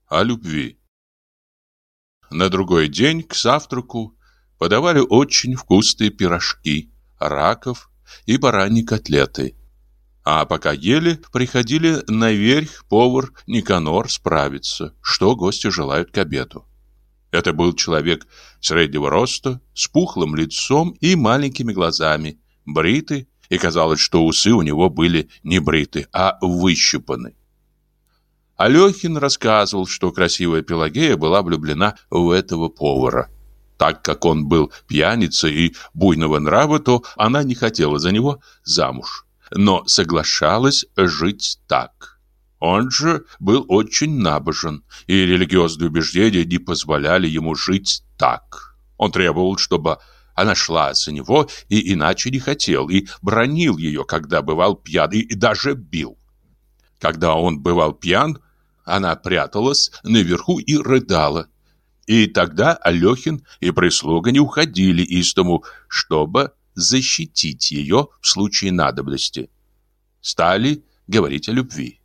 о любви. На другой день к завтраку подавали очень вкусные пирожки, раков и бараньи котлеты. А пока ели, приходили наверх повар Никанор справиться, что гости желают к обеду. Это был человек среднего роста, с пухлым лицом и маленькими глазами, бритый, и казалось, что усы у него были не бриты, а выщипаны. Алехин рассказывал, что красивая Пелагея была влюблена в этого повара. Так как он был пьяницей и буйного нрава, то она не хотела за него замуж, но соглашалась жить так. Он же был очень набожен, и религиозные убеждения не позволяли ему жить так. Он требовал, чтобы она шла за него и иначе не хотел, и бронил ее, когда бывал пьян, и даже бил. Когда он бывал пьян, она пряталась наверху и рыдала. И тогда Алехин и прислуга не уходили из дому, чтобы защитить ее в случае надобности. Стали говорить о любви.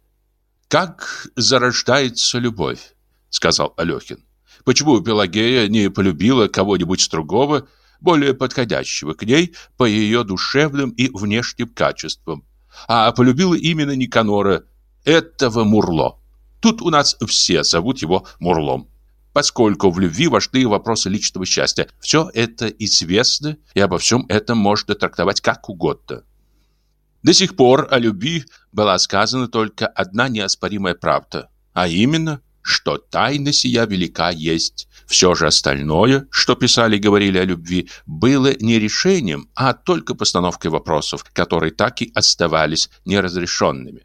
«Как зарождается любовь?» — сказал Алехин. «Почему Пелагея не полюбила кого-нибудь другого, более подходящего к ней по ее душевным и внешним качествам, а полюбила именно Никанора, этого Мурло?» Тут у нас все зовут его Мурлом. Поскольку в любви важны вопросы личного счастья, все это известно, и обо всем этом можно трактовать как угодно. До сих пор о любви была сказана только одна неоспоримая правда, а именно, что тайна сия велика есть. Все же остальное, что писали и говорили о любви, было не решением, а только постановкой вопросов, которые так и оставались неразрешенными.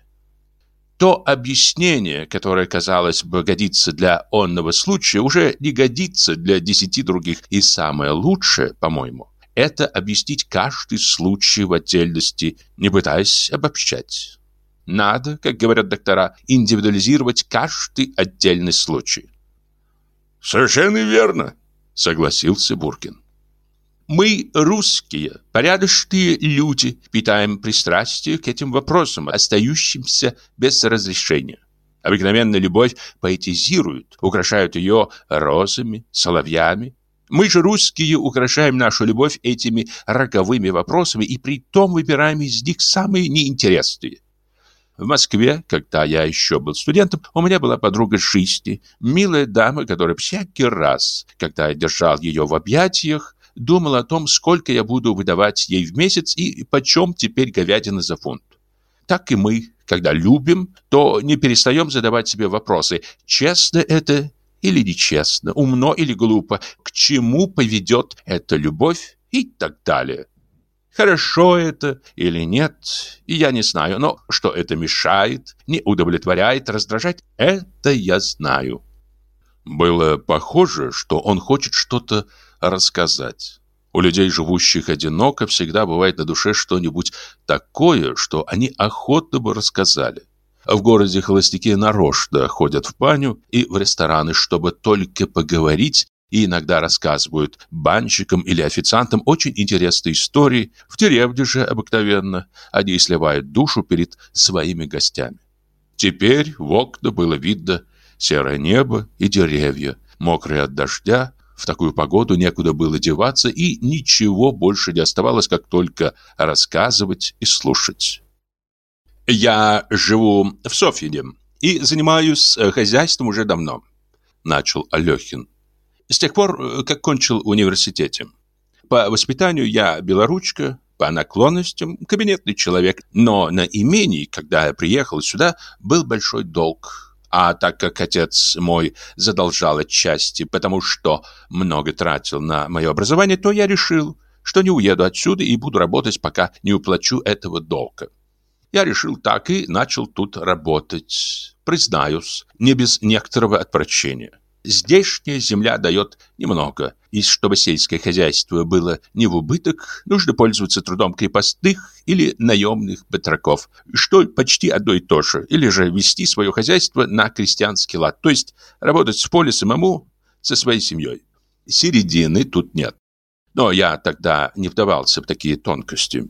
то объяснение, которое, казалось бы, годится для онного случая, уже не годится для десяти других. И самое лучшее, по-моему, это объяснить каждый случай в отдельности, не пытаясь обобщать. Надо, как говорят доктора, индивидуализировать каждый отдельный случай. «Совершенно верно», — согласился Буркин. Мы, русские, порядочные люди, питаем пристрастие к этим вопросам, остающимся без разрешения. Обыкновенно любовь поэтизирует, украшают ее розами, соловьями. Мы же, русские, украшаем нашу любовь этими роковыми вопросами и при том выбираем из них самые неинтересные. В Москве, когда я еще был студентом, у меня была подруга Шисти, милая дама, которая всякий раз, когда я держал ее в объятиях, думал о том, сколько я буду выдавать ей в месяц и почем теперь говядина за фунт. Так и мы, когда любим, то не перестаем задавать себе вопросы, честно это или нечестно, умно или глупо, к чему поведет эта любовь и так далее. Хорошо это или нет, я не знаю, но что это мешает, не удовлетворяет, раздражает, это я знаю. Было похоже, что он хочет что-то рассказать. У людей, живущих одиноко, всегда бывает на душе что-нибудь такое, что они охотно бы рассказали. В городе холостяки нарочно ходят в баню и в рестораны, чтобы только поговорить, и иногда рассказывают банщикам или официантам очень интересные истории. В деревне же обыкновенно они сливают душу перед своими гостями. Теперь в окна было видно серое небо и деревья, мокрые от дождя, в такую погоду некуда было деваться, и ничего больше не оставалось, как только рассказывать и слушать. «Я живу в Софьине и занимаюсь э, хозяйством уже давно», — начал Алехин. «С тех пор, э, как кончил университете. По воспитанию я белоручка, по наклонностям кабинетный человек, но на имении, когда я приехал сюда, был большой долг» А так как отец мой задолжал отчасти, потому что много тратил на мое образование, то я решил, что не уеду отсюда и буду работать, пока не уплачу этого долга. Я решил так и начал тут работать. Признаюсь, не без некоторого отвращения. Здешняя земля дает немного, и чтобы сельское хозяйство было не в убыток, нужно пользоваться трудом крепостных или наемных батраков, что почти одно и то же, или же вести свое хозяйство на крестьянский лад, то есть работать в поле самому со своей семьей. Середины тут нет. Но я тогда не вдавался в такие тонкости.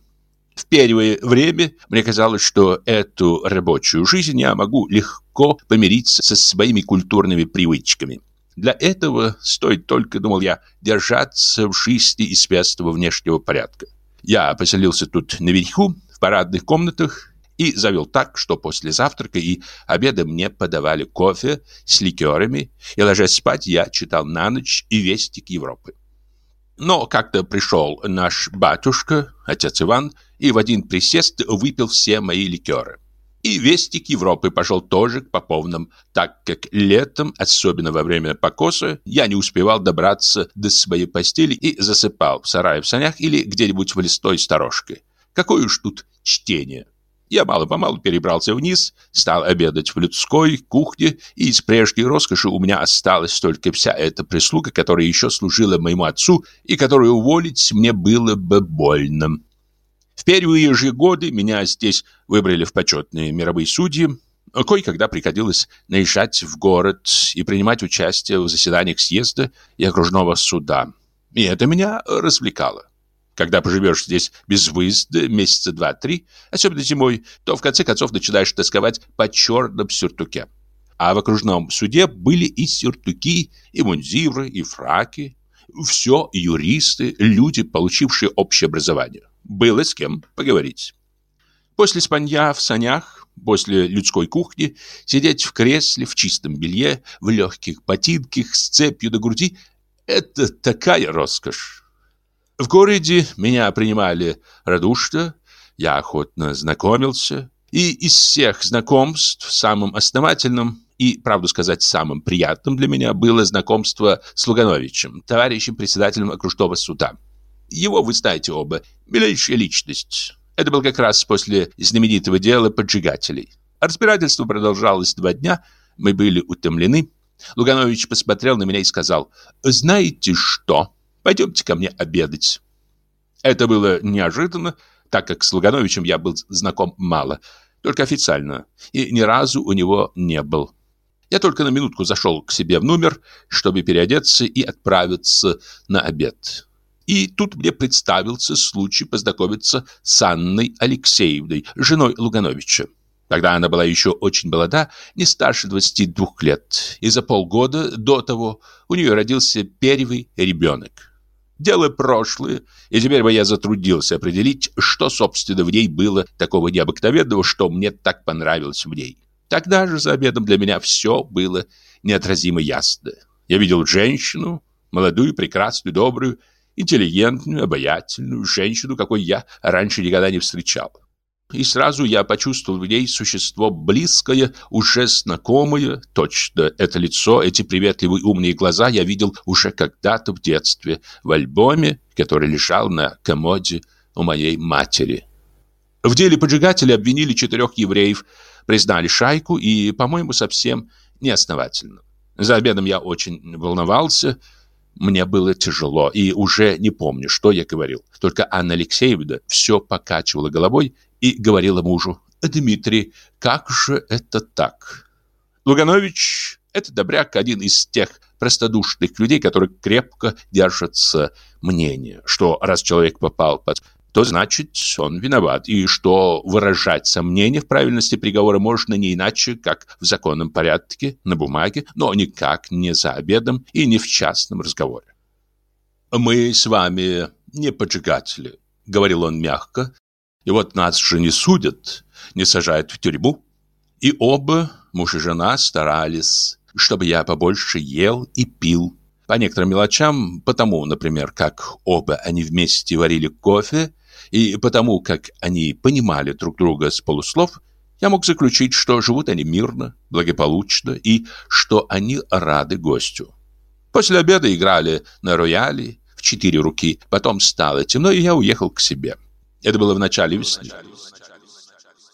В первое время мне казалось, что эту рабочую жизнь я могу легко помириться со своими культурными привычками. Для этого стоит только, думал я, держаться в жизни испестного внешнего порядка. Я поселился тут наверху, в парадных комнатах, и завел так, что после завтрака и обеда мне подавали кофе с ликерами, и, ложась спать, я читал на ночь и вестик Европы. Но как-то пришел наш батюшка, отец Иван, и в один присест выпил все мои ликеры. И вестик Европы пошел тоже к поповным, так как летом, особенно во время покоса, я не успевал добраться до своей постели и засыпал в сарае в санях или где-нибудь в листой сторожке. Какое уж тут чтение. Я мало-помалу перебрался вниз, стал обедать в людской кухне, и из прежней роскоши у меня осталась только вся эта прислуга, которая еще служила моему отцу и которую уволить мне было бы больно. В первые же годы меня здесь выбрали в почетные мировые судьи. Кое-когда приходилось наезжать в город и принимать участие в заседаниях съезда и окружного суда. И это меня развлекало. Когда поживешь здесь без выезда месяца два-три, особенно зимой, то в конце концов начинаешь тосковать по черном сюртуке. А в окружном суде были и сюртуки, и мундиры, и фраки. Все юристы, люди, получившие общее образование было с кем поговорить. После спанья в санях, после людской кухни, сидеть в кресле в чистом белье, в легких ботинках с цепью до груди – это такая роскошь. В городе меня принимали радушно, я охотно знакомился, и из всех знакомств самым основательным и, правду сказать, самым приятным для меня было знакомство с Лугановичем, товарищем председателем окружного суда. Его вы знаете оба, милейшая личность. Это был как раз после знаменитого дела поджигателей. Разбирательство продолжалось два дня, мы были утомлены. Луганович посмотрел на меня и сказал, «Знаете что?» Пойдемте ко мне обедать. Это было неожиданно, так как с Лугановичем я был знаком мало, только официально, и ни разу у него не был. Я только на минутку зашел к себе в номер, чтобы переодеться и отправиться на обед. И тут мне представился случай познакомиться с Анной Алексеевной, женой Лугановича. Тогда она была еще очень молода, не старше 22 лет, и за полгода до того у нее родился первый ребенок. Дело прошлое, и теперь бы я затруднился определить, что, собственно, в ней было такого необыкновенного, что мне так понравилось в ней. Тогда же за обедом для меня все было неотразимо ясно. Я видел женщину, молодую, прекрасную, добрую, интеллигентную, обаятельную женщину, какой я раньше никогда не встречал. И сразу я почувствовал в ней существо близкое, уже знакомое. Точно это лицо, эти приветливые умные глаза я видел уже когда-то в детстве в альбоме, который лежал на комоде у моей матери. В деле поджигателя обвинили четырех евреев, признали шайку и, по-моему, совсем неосновательно. За обедом я очень волновался, мне было тяжело, и уже не помню, что я говорил. Только Анна Алексеевна все покачивала головой и говорила мужу, «Дмитрий, как же это так?» Луганович – это добряк, один из тех простодушных людей, которые крепко держатся мнения, что раз человек попал под то значит, он виноват, и что выражать сомнения в правильности приговора можно не иначе, как в законном порядке, на бумаге, но никак не за обедом и не в частном разговоре. «Мы с вами не поджигатели», — говорил он мягко, и вот нас же не судят, не сажают в тюрьму. И оба, муж и жена, старались, чтобы я побольше ел и пил. По некоторым мелочам, потому, например, как оба они вместе варили кофе, и потому, как они понимали друг друга с полуслов, я мог заключить, что живут они мирно, благополучно и что они рады гостю. После обеда играли на рояле в четыре руки, потом стало темно, и я уехал к себе. Это было в начале весны.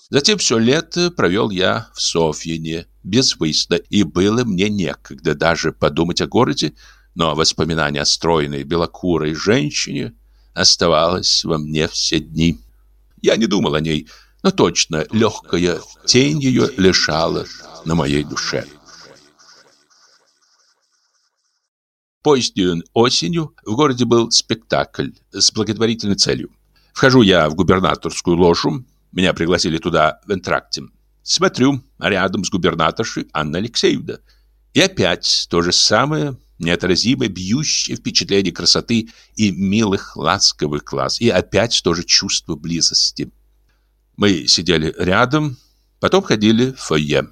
Затем все лето провел я в Софьине, без выезда, и было мне некогда даже подумать о городе, но воспоминание о стройной белокурой женщине оставалось во мне все дни. Я не думал о ней, но точно легкая тень ее лежала на моей душе. Позднюю осенью в городе был спектакль с благотворительной целью. Вхожу я в губернаторскую ложу. Меня пригласили туда в энтракте. Смотрю, рядом с губернаторшей Анна Алексеевна. И опять то же самое неотразимое, бьющее впечатление красоты и милых, ласковых глаз. И опять то же чувство близости. Мы сидели рядом, потом ходили в фойе.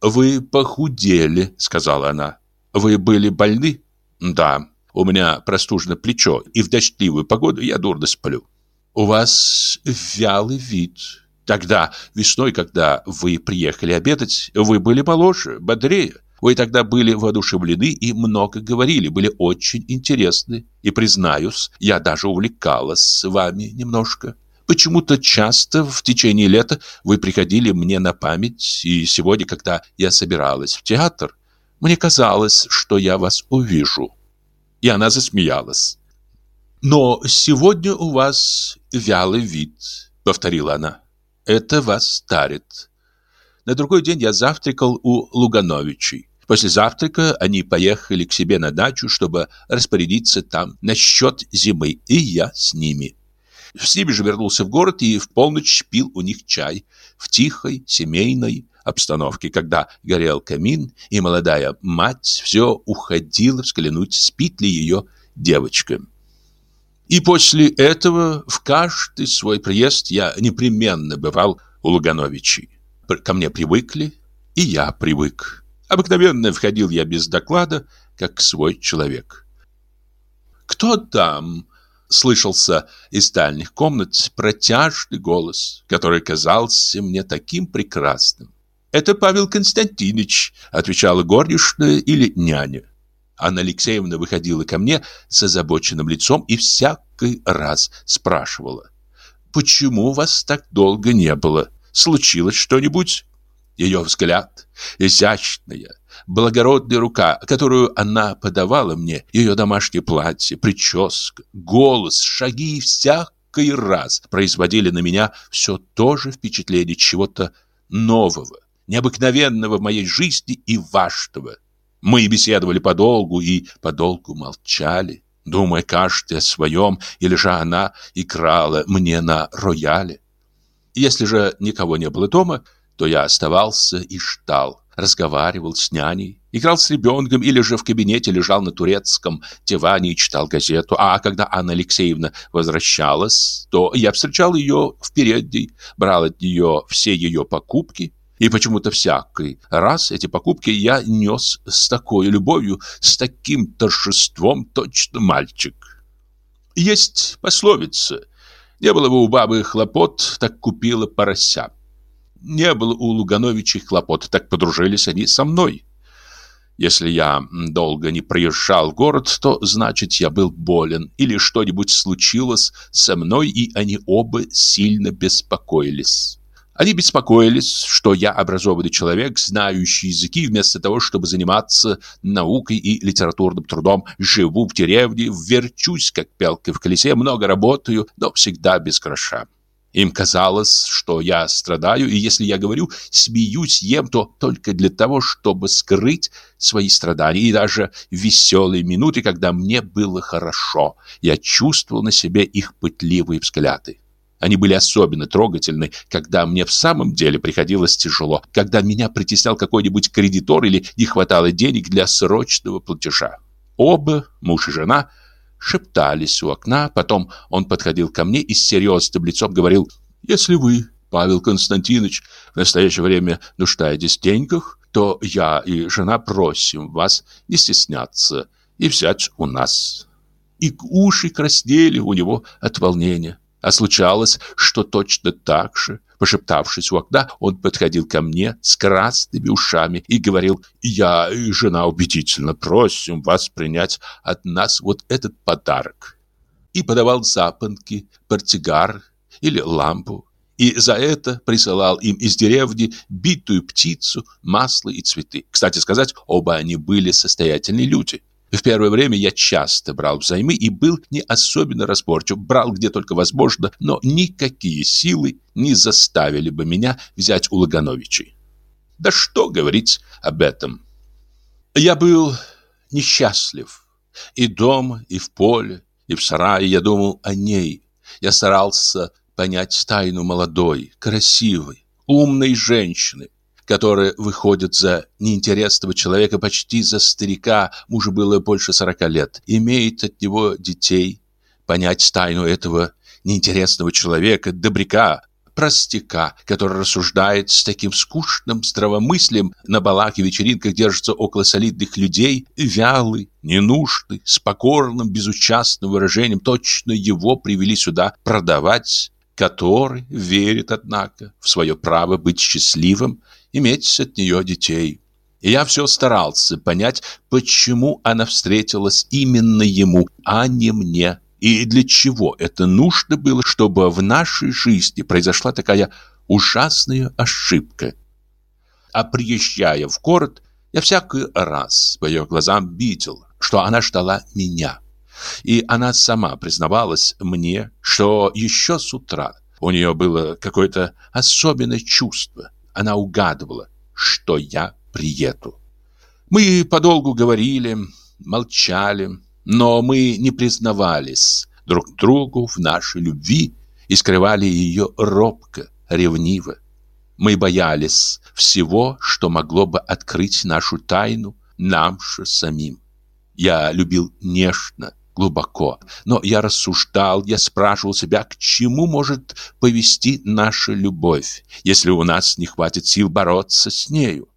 «Вы похудели», — сказала она. «Вы были больны?» «Да». У меня простужено плечо, и в дождливую погоду я дурно сплю. У вас вялый вид. Тогда, весной, когда вы приехали обедать, вы были моложе, бодрее. Вы тогда были воодушевлены и много говорили, были очень интересны. И, признаюсь, я даже увлекалась вами немножко. Почему-то часто в течение лета вы приходили мне на память, и сегодня, когда я собиралась в театр, мне казалось, что я вас увижу. И она засмеялась. «Но сегодня у вас вялый вид», — повторила она. «Это вас старит». На другой день я завтракал у Лугановичей. После завтрака они поехали к себе на дачу, чтобы распорядиться там насчет зимы, и я с ними. С ними же вернулся в город и в полночь пил у них чай в тихой семейной обстановке, когда горел камин, и молодая мать все уходила взглянуть, спит ли ее девочка. И после этого в каждый свой приезд я непременно бывал у Лугановичей. Ко мне привыкли, и я привык. Обыкновенно входил я без доклада, как свой человек. «Кто там?» слышался из дальних комнат протяжный голос, который казался мне таким прекрасным. «Это Павел Константинович», — отвечала горничная или няня. Анна Алексеевна выходила ко мне с озабоченным лицом и всякий раз спрашивала. «Почему вас так долго не было? Случилось что-нибудь?» Ее взгляд, изящная, благородная рука, которую она подавала мне, ее домашнее платье, прическа, голос, шаги всякий раз производили на меня все то же впечатление чего-то нового, необыкновенного в моей жизни и важного. Мы беседовали подолгу и подолгу молчали, думая каждый о своем, или же она играла мне на рояле. Если же никого не было дома, то я оставался и ждал, разговаривал с няней, играл с ребенком или же в кабинете лежал на турецком диване и читал газету. А когда Анна Алексеевна возвращалась, то я встречал ее в передней, брал от нее все ее покупки, и почему-то всякий раз эти покупки я нес с такой любовью, с таким торжеством, точно мальчик. Есть пословица «Не было бы у бабы хлопот, так купила порося». Не было у Лугановичей хлопот, так подружились они со мной. Если я долго не приезжал в город, то значит я был болен или что-нибудь случилось со мной, и они оба сильно беспокоились. Они беспокоились, что я образованный человек, знающий языки, вместо того, чтобы заниматься наукой и литературным трудом. Живу в деревне, верчусь, как пелка в колесе, много работаю, но всегда без гроша. Им казалось, что я страдаю, и если я говорю «смеюсь, ем», то только для того, чтобы скрыть свои страдания. И даже в веселые минуты, когда мне было хорошо, я чувствовал на себе их пытливые взгляды. Они были особенно трогательны, когда мне в самом деле приходилось тяжело, когда меня притеснял какой-нибудь кредитор или не хватало денег для срочного платежа. Оба, муж и жена, шептались у окна, потом он подходил ко мне и с серьезным лицом говорил «Если вы, Павел Константинович, в настоящее время нуждаетесь в деньгах, то я и жена просим вас не стесняться и взять у нас». И уши краснели у него от волнения. А случалось, что точно так же, пошептавшись у окна, он подходил ко мне с красными ушами и говорил «Я и жена убедительно просим вас принять от нас вот этот подарок». И подавал запонки, портсигар или лампу. И за это присылал им из деревни битую птицу, масло и цветы. Кстати сказать, оба они были состоятельные люди. В первое время я часто брал взаймы и был не особенно разборчив, брал где только возможно, но никакие силы не заставили бы меня взять у Лагановичей. Да что говорить об этом. Я был несчастлив. И дома, и в поле, и в сарае я думал о ней. Я старался понять тайну молодой, красивой, умной женщины, которые выходят за неинтересного человека почти за старика, мужу было больше сорока лет, имеет от него детей. Понять тайну этого неинтересного человека, добряка, простяка, который рассуждает с таким скучным здравомыслием, на балах и вечеринках держится около солидных людей, вялый, ненужный, с покорным, безучастным выражением, точно его привели сюда продавать, который верит, однако, в свое право быть счастливым, иметь от нее детей. И я все старался понять, почему она встретилась именно ему, а не мне. И для чего это нужно было, чтобы в нашей жизни произошла такая ужасная ошибка. А приезжая в город, я всякий раз по ее глазам видел, что она ждала меня. И она сама признавалась мне, что еще с утра у нее было какое-то особенное чувство, она угадывала, что я приеду. Мы подолгу говорили, молчали, но мы не признавались друг другу в нашей любви и скрывали ее робко, ревниво. Мы боялись всего, что могло бы открыть нашу тайну нам же самим. Я любил нежно, глубоко. Но я рассуждал, я спрашивал себя, к чему может повести наша любовь, если у нас не хватит сил бороться с нею.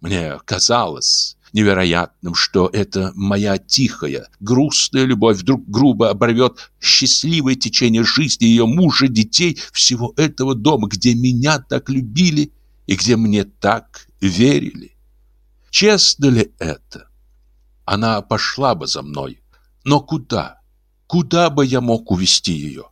Мне казалось, невероятным, что эта моя тихая, грустная любовь вдруг грубо оборвет счастливое течение жизни ее мужа, детей, всего этого дома, где меня так любили и где мне так верили. Честно ли это? Она пошла бы за мной, но куда? Куда бы я мог увести ее?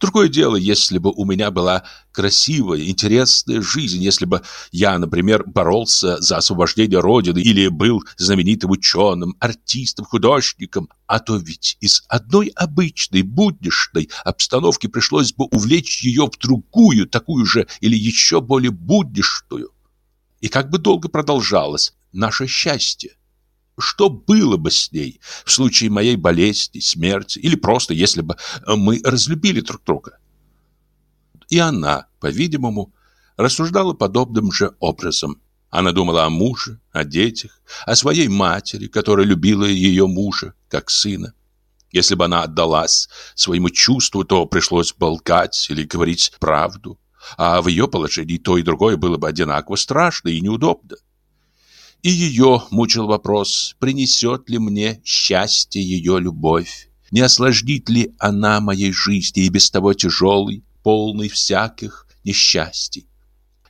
Другое дело, если бы у меня была красивая, интересная жизнь, если бы я, например, боролся за освобождение Родины или был знаменитым ученым, артистом, художником, а то ведь из одной обычной, будничной обстановки пришлось бы увлечь ее в другую, такую же или еще более будничную. И как бы долго продолжалось наше счастье? Что было бы с ней в случае моей болезни, смерти или просто если бы мы разлюбили друг друга? И она, по-видимому, рассуждала подобным же образом. Она думала о муже, о детях, о своей матери, которая любила ее мужа, как сына. Если бы она отдалась своему чувству, то пришлось бы лгать или говорить правду. А в ее положении то и другое было бы одинаково страшно и неудобно. И ее мучил вопрос, принесет ли мне счастье ее любовь, не осложнит ли она моей жизни и без того тяжелой, полной всяких несчастий.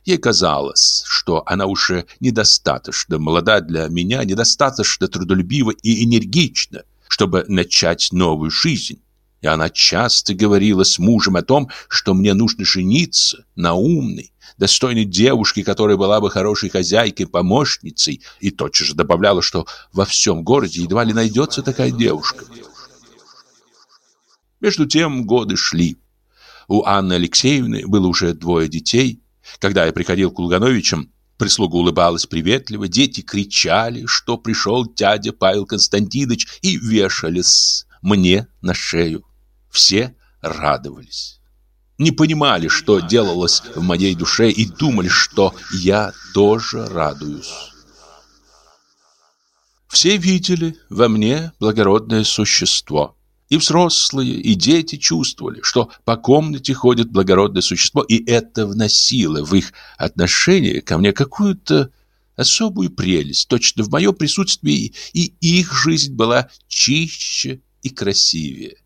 Ей казалось, что она уже недостаточно молода для меня, недостаточно трудолюбива и энергична, чтобы начать новую жизнь. И она часто говорила с мужем о том, что мне нужно жениться на умной, достойной девушке, которая была бы хорошей хозяйкой, помощницей, и тотчас же добавляла, что во всем городе едва ли найдется такая девушка. Между тем годы шли. У Анны Алексеевны было уже двое детей. Когда я приходил к Лугановичам, прислуга улыбалась приветливо, дети кричали, что пришел дядя Павел Константинович, и вешались мне на шею. Все радовались. Не понимали, что делалось в моей душе, и думали, что я тоже радуюсь. Все видели во мне благородное существо. И взрослые, и дети чувствовали, что по комнате ходит благородное существо, и это вносило в их отношение ко мне какую-то особую прелесть. Точно в моем присутствии и их жизнь была чище и красивее.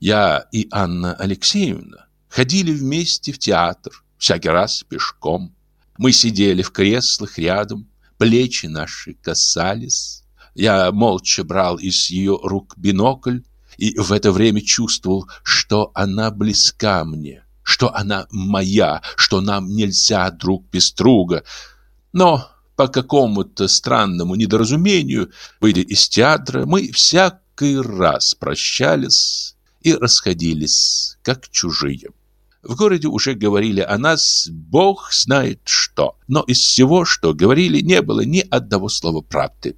Я и Анна Алексеевна ходили вместе в театр, всякий раз пешком. Мы сидели в креслах рядом, плечи наши касались. Я молча брал из ее рук бинокль и в это время чувствовал, что она близка мне, что она моя, что нам нельзя друг без друга. Но по какому-то странному недоразумению, выйдя из театра, мы всякий раз прощались и расходились, как чужие. В городе уже говорили о нас, бог знает что, но из всего, что говорили, не было ни одного слова правды.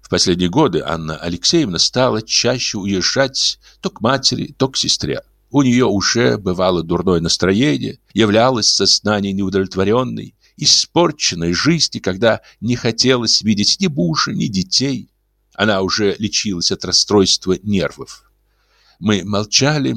В последние годы Анна Алексеевна стала чаще уезжать то к матери, то к сестре. У нее уже бывало дурное настроение, являлось сознание неудовлетворенной, испорченной жизни, когда не хотелось видеть ни мужа, ни детей. Она уже лечилась от расстройства нервов. Мы молчали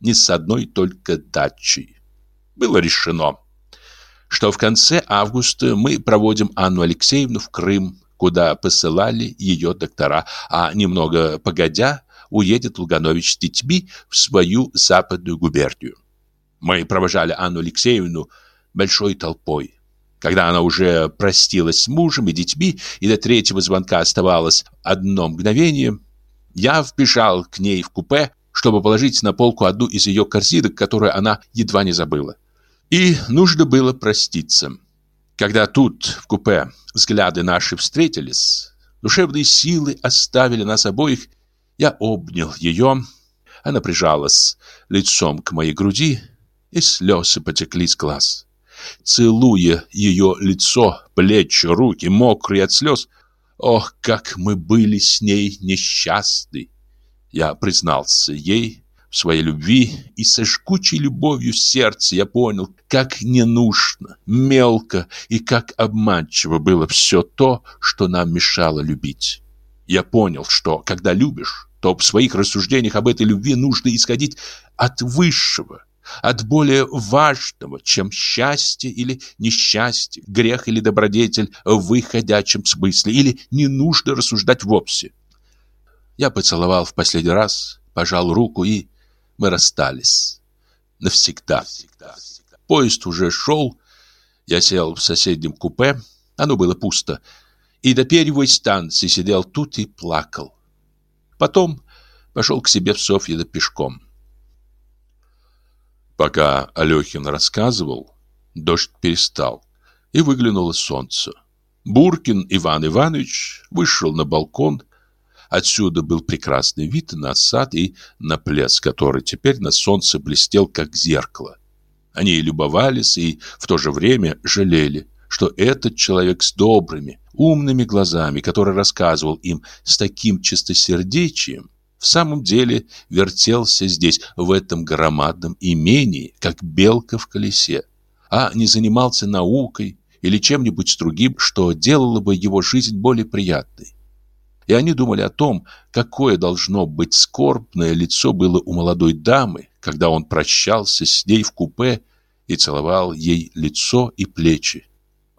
не с одной только дачей. Было решено, что в конце августа мы проводим Анну Алексеевну в Крым, куда посылали ее доктора, а немного погодя уедет Луганович с детьми в свою западную губернию. Мы провожали Анну Алексеевну большой толпой. Когда она уже простилась с мужем и детьми, и до третьего звонка оставалось одно мгновение, я вбежал к ней в купе, чтобы положить на полку одну из ее корзинок, которую она едва не забыла. И нужно было проститься. Когда тут, в купе, взгляды наши встретились, душевные силы оставили нас обоих, я обнял ее, она прижалась лицом к моей груди, и слезы потекли с глаз. Целуя ее лицо, плечи, руки, мокрые от слез, ох, как мы были с ней несчастны! Я признался ей в своей любви, и со жгучей любовью в сердце я понял, как ненужно, мелко и как обманчиво было все то, что нам мешало любить. Я понял, что когда любишь, то в своих рассуждениях об этой любви нужно исходить от высшего, от более важного, чем счастье или несчастье, грех или добродетель в выходящем смысле, или не нужно рассуждать вовсе. Я поцеловал в последний раз, пожал руку, и мы расстались. Навсегда. Поезд уже шел, я сел в соседнем купе, оно было пусто, и до первой станции сидел тут и плакал. Потом пошел к себе в Софьино пешком. Пока Алехин рассказывал, дождь перестал, и выглянуло солнце. Буркин Иван Иванович вышел на балкон. Отсюда был прекрасный вид на сад и на пляс, который теперь на солнце блестел, как зеркало. Они любовались и в то же время жалели, что этот человек с добрыми, умными глазами, который рассказывал им с таким чистосердечием, в самом деле вертелся здесь, в этом громадном имении, как белка в колесе, а не занимался наукой или чем-нибудь другим, что делало бы его жизнь более приятной. И они думали о том, какое должно быть скорбное лицо было у молодой дамы, когда он прощался с ней в купе и целовал ей лицо и плечи.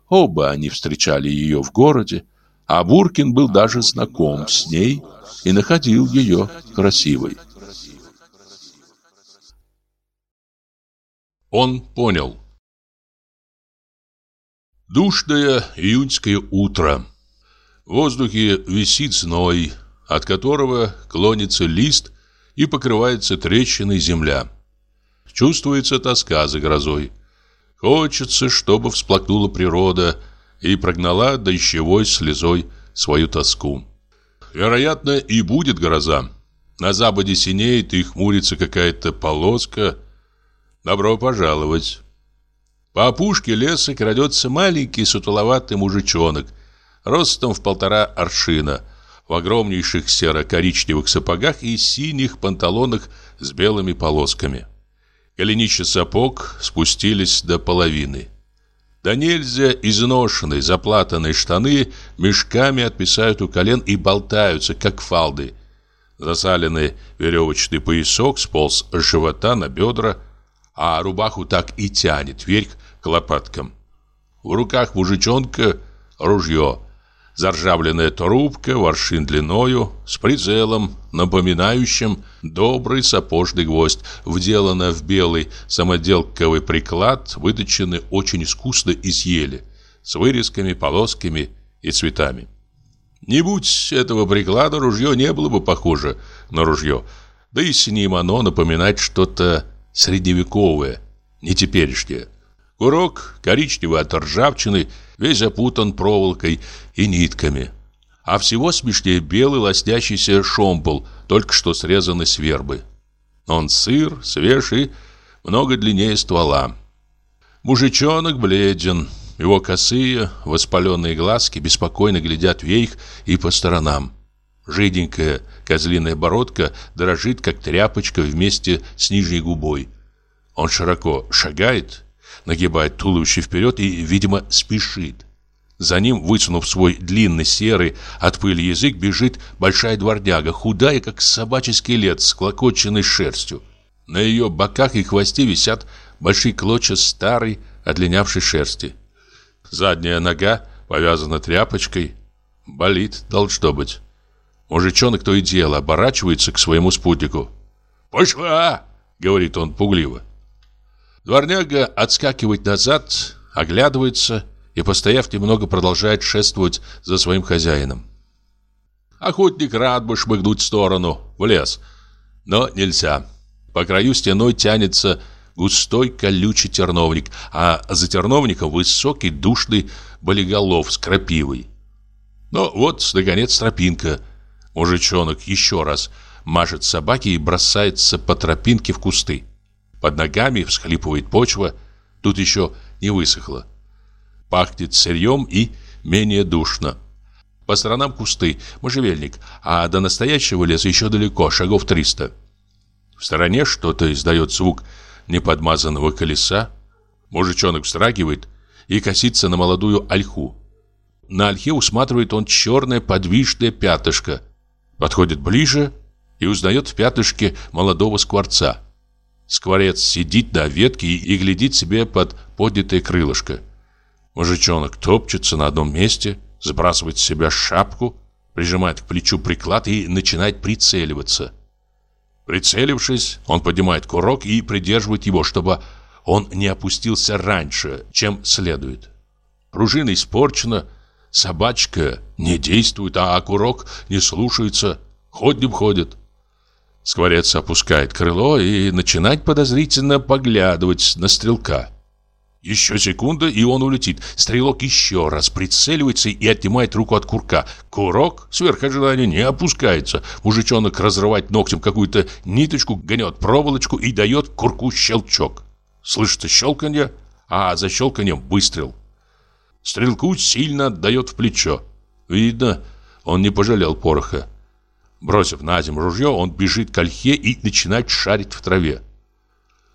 Оба они встречали ее в городе, а Буркин был даже знаком с ней и находил ее красивой. Он понял. Душное июньское утро. В воздухе висит зной, от которого клонится лист и покрывается трещиной земля. Чувствуется тоска за грозой. Хочется, чтобы всплакнула природа и прогнала дождевой слезой свою тоску. Вероятно, и будет гроза. На западе синеет и хмурится какая-то полоска. Добро пожаловать. По опушке леса крадется маленький сутуловатый мужичонок, ростом в полтора аршина, в огромнейших серо-коричневых сапогах и синих панталонах с белыми полосками. Голенища сапог спустились до половины. Да нельзя изношенные, заплатанные штаны мешками отписают у колен и болтаются, как фалды. Засаленный веревочный поясок сполз с живота на бедра, а рубаху так и тянет вверх к лопаткам. В руках мужичонка ружье, заржавленная трубка, воршин длиною, с прицелом, напоминающим добрый сапожный гвоздь, вделана в белый самоделковый приклад, выточенный очень искусно из ели, с вырезками, полосками и цветами. Не будь этого приклада, ружье не было бы похоже на ружье, да и с ним оно напоминает что-то средневековое, не теперешнее. Курок, коричневый от ржавчины, весь опутан проволокой и нитками. А всего смешнее белый лоснящийся шомпол, только что срезанный с вербы. Он сыр, свеж и много длиннее ствола. Мужичонок бледен, его косые, воспаленные глазки беспокойно глядят вверх и по сторонам. Жиденькая козлиная бородка дрожит, как тряпочка вместе с нижней губой. Он широко шагает, нагибает туловище вперед и, видимо, спешит. За ним, высунув свой длинный серый от пыли язык, бежит большая дворняга, худая, как собачий скелет, с клокоченной шерстью. На ее боках и хвосте висят большие клочья старой, одлинявшей шерсти. Задняя нога повязана тряпочкой. Болит, должно быть. Мужичонок то и дело оборачивается к своему спутнику. «Пошла!» — говорит он пугливо. Дворняга отскакивает назад, оглядывается и, постояв немного, продолжает шествовать за своим хозяином. Охотник рад бы шмыгнуть в сторону, в лес, но нельзя. По краю стеной тянется густой колючий терновник, а за терновником высокий душный болиголов с крапивой. Но вот, наконец, тропинка. Мужичонок еще раз машет собаки и бросается по тропинке в кусты. Под ногами всхлипывает почва, тут еще не высохло. Пахнет сырьем и менее душно. По сторонам кусты, можжевельник, а до настоящего леса еще далеко, шагов триста. В стороне что-то издает звук неподмазанного колеса. Мужичонок встрагивает и косится на молодую ольху. На ольхе усматривает он черное подвижное пятышко. Подходит ближе и узнает в пятышке молодого скворца. Скворец сидит на ветке и глядит себе под поднятое крылышко. Мужичонок топчется на одном месте, сбрасывает с себя шапку, прижимает к плечу приклад и начинает прицеливаться. Прицелившись, он поднимает курок и придерживает его, чтобы он не опустился раньше, чем следует. Пружина испорчена, собачка не действует, а курок не слушается, ходнем ходит. Скворец опускает крыло и начинает подозрительно поглядывать на стрелка. Еще секунда, и он улетит. Стрелок еще раз прицеливается и отнимает руку от курка. Курок, сверх ожидания, не опускается. Мужичонок разрывает ногтем какую-то ниточку, гнет проволочку и дает курку щелчок. Слышится щелканье, а за щелканьем выстрел. Стрелку сильно отдает в плечо. Видно, он не пожалел пороха. Бросив на землю ружье, он бежит к ольхе и начинает шарить в траве.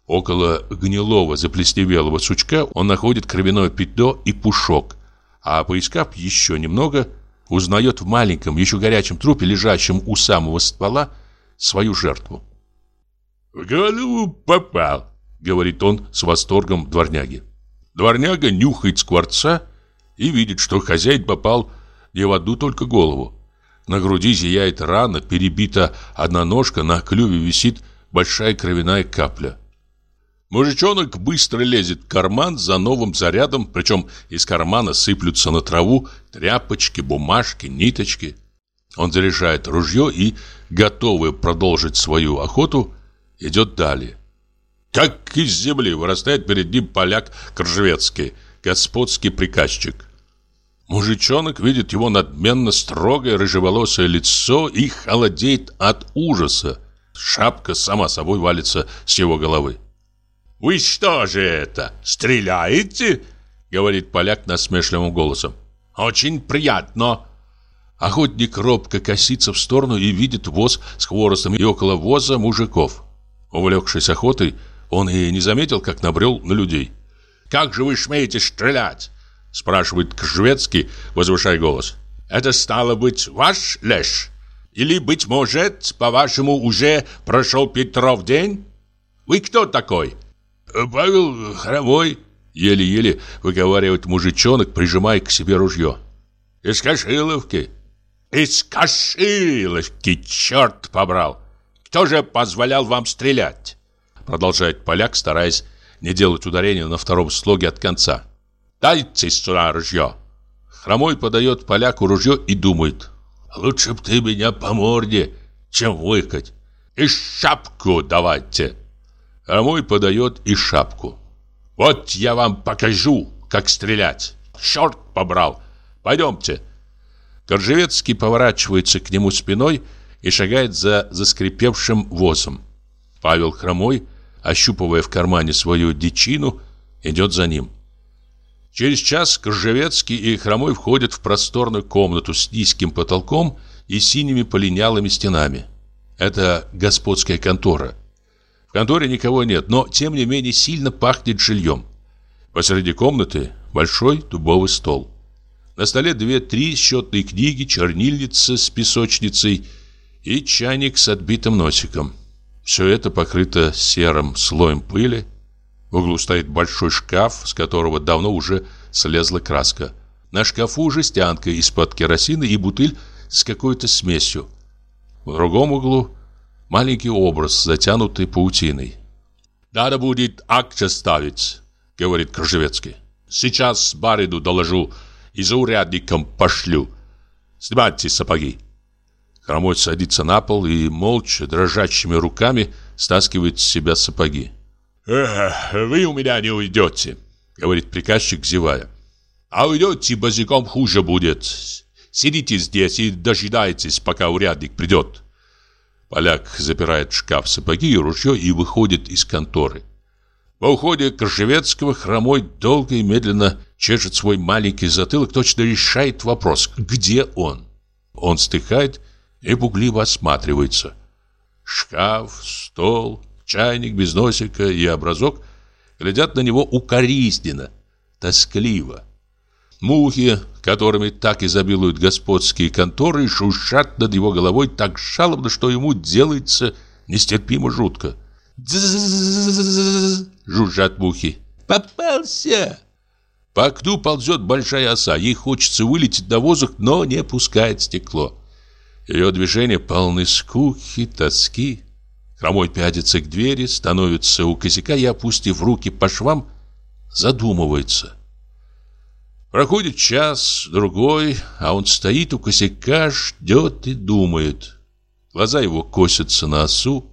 Около гнилого заплесневелого сучка он находит кровяное пятно и пушок, а поискав еще немного, узнает в маленьком, еще горячем трупе, лежащем у самого ствола, свою жертву. «В голову попал», — говорит он с восторгом дворняги. Дворняга нюхает скворца и видит, что хозяин попал не в одну только голову. На груди зияет рана, перебита одна ножка, на клюве висит большая кровяная капля. Мужичонок быстро лезет в карман за новым зарядом, причем из кармана сыплются на траву тряпочки, бумажки, ниточки. Он заряжает ружье и, готовый продолжить свою охоту, идет далее. Как из земли вырастает перед ним поляк Кржевецкий, господский приказчик. Мужичонок видит его надменно строгое рыжеволосое лицо и холодеет от ужаса. Шапка сама собой валится с его головы. «Вы что же это, стреляете?» Говорит поляк насмешливым голосом. «Очень приятно». Охотник робко косится в сторону и видит воз с хворостом и около воза мужиков. Увлекшись охотой, он и не заметил, как набрел на людей. «Как же вы смеете стрелять?» Спрашивает Кжвецкий, возвышая голос. «Это стало быть ваш леш? Или, быть может, по-вашему, уже прошел Петров день? Вы кто такой?» Павел Хромой, еле-еле выговаривает мужичонок, прижимая к себе ружье. Из Кашиловки. Из Кашиловки, черт побрал. Кто же позволял вам стрелять? Продолжает поляк, стараясь не делать ударения на втором слоге от конца. Дайте сюда ружье. Хромой подает поляку ружье и думает. Лучше б ты меня по морде, чем выкать. И шапку давайте. А мой подает и шапку. Вот я вам покажу, как стрелять. Черт побрал. Пойдемте. Коржевецкий поворачивается к нему спиной и шагает за заскрипевшим возом. Павел Хромой, ощупывая в кармане свою дичину, идет за ним. Через час Коржевецкий и Хромой входят в просторную комнату с низким потолком и синими полинялыми стенами. Это господская контора – в конторе никого нет, но тем не менее сильно пахнет жильем. Посреди комнаты большой дубовый стол. На столе две-три счетные книги, чернильница с песочницей и чайник с отбитым носиком. Все это покрыто серым слоем пыли. В углу стоит большой шкаф, с которого давно уже слезла краска. На шкафу жестянка из-под керосина и бутыль с какой-то смесью. В другом углу маленький образ, затянутый паутиной. «Надо будет акт ставить», — говорит Кржевецкий. Сейчас барину доложу и за урядником пошлю. Снимайте сапоги. Хромой садится на пол и молча, дрожащими руками, стаскивает с себя сапоги. «Вы у меня не уйдете», — говорит приказчик, зевая. «А уйдете, босиком хуже будет. Сидите здесь и дожидайтесь, пока урядник придет». Поляк запирает в шкаф сапоги и ружье и выходит из конторы. По уходе Коржевецкого хромой долго и медленно чешет свой маленький затылок, точно решает вопрос, где он. Он стыхает и пугливо осматривается. Шкаф, стол, чайник без носика и образок глядят на него укоризненно, тоскливо. Мухи, которыми так изобилуют господские конторы, шушат над его головой так жалобно, что ему делается нестерпимо жутко. жужжат мухи. «Попался!» По окну ползет большая оса. Ей хочется вылететь на воздух, но не пускает стекло. Ее движения полны скуки, тоски. Хромой пятится к двери, становится у косяка и, опустив руки по швам, задумывается. Проходит час, другой, а он стоит у косяка, ждет и думает. Глаза его косятся на осу.